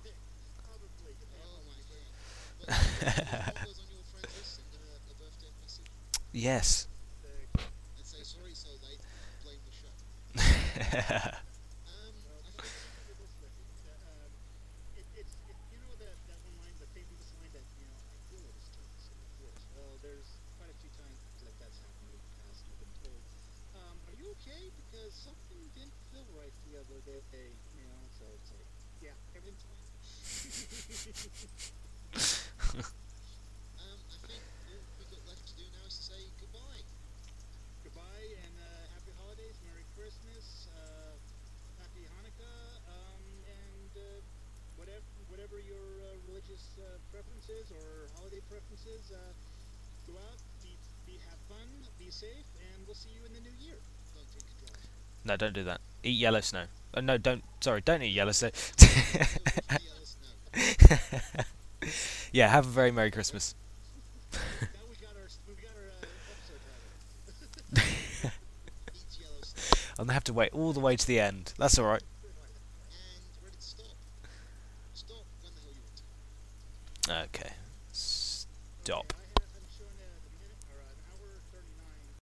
Yes. [LAUGHS] don't do that. Eat yellow snow. Oh, no, don't. Sorry, don't eat yellow snow. [LAUGHS] yeah, have a very Merry Christmas. [LAUGHS] I'm gonna have to wait all the way to the end. That's alright.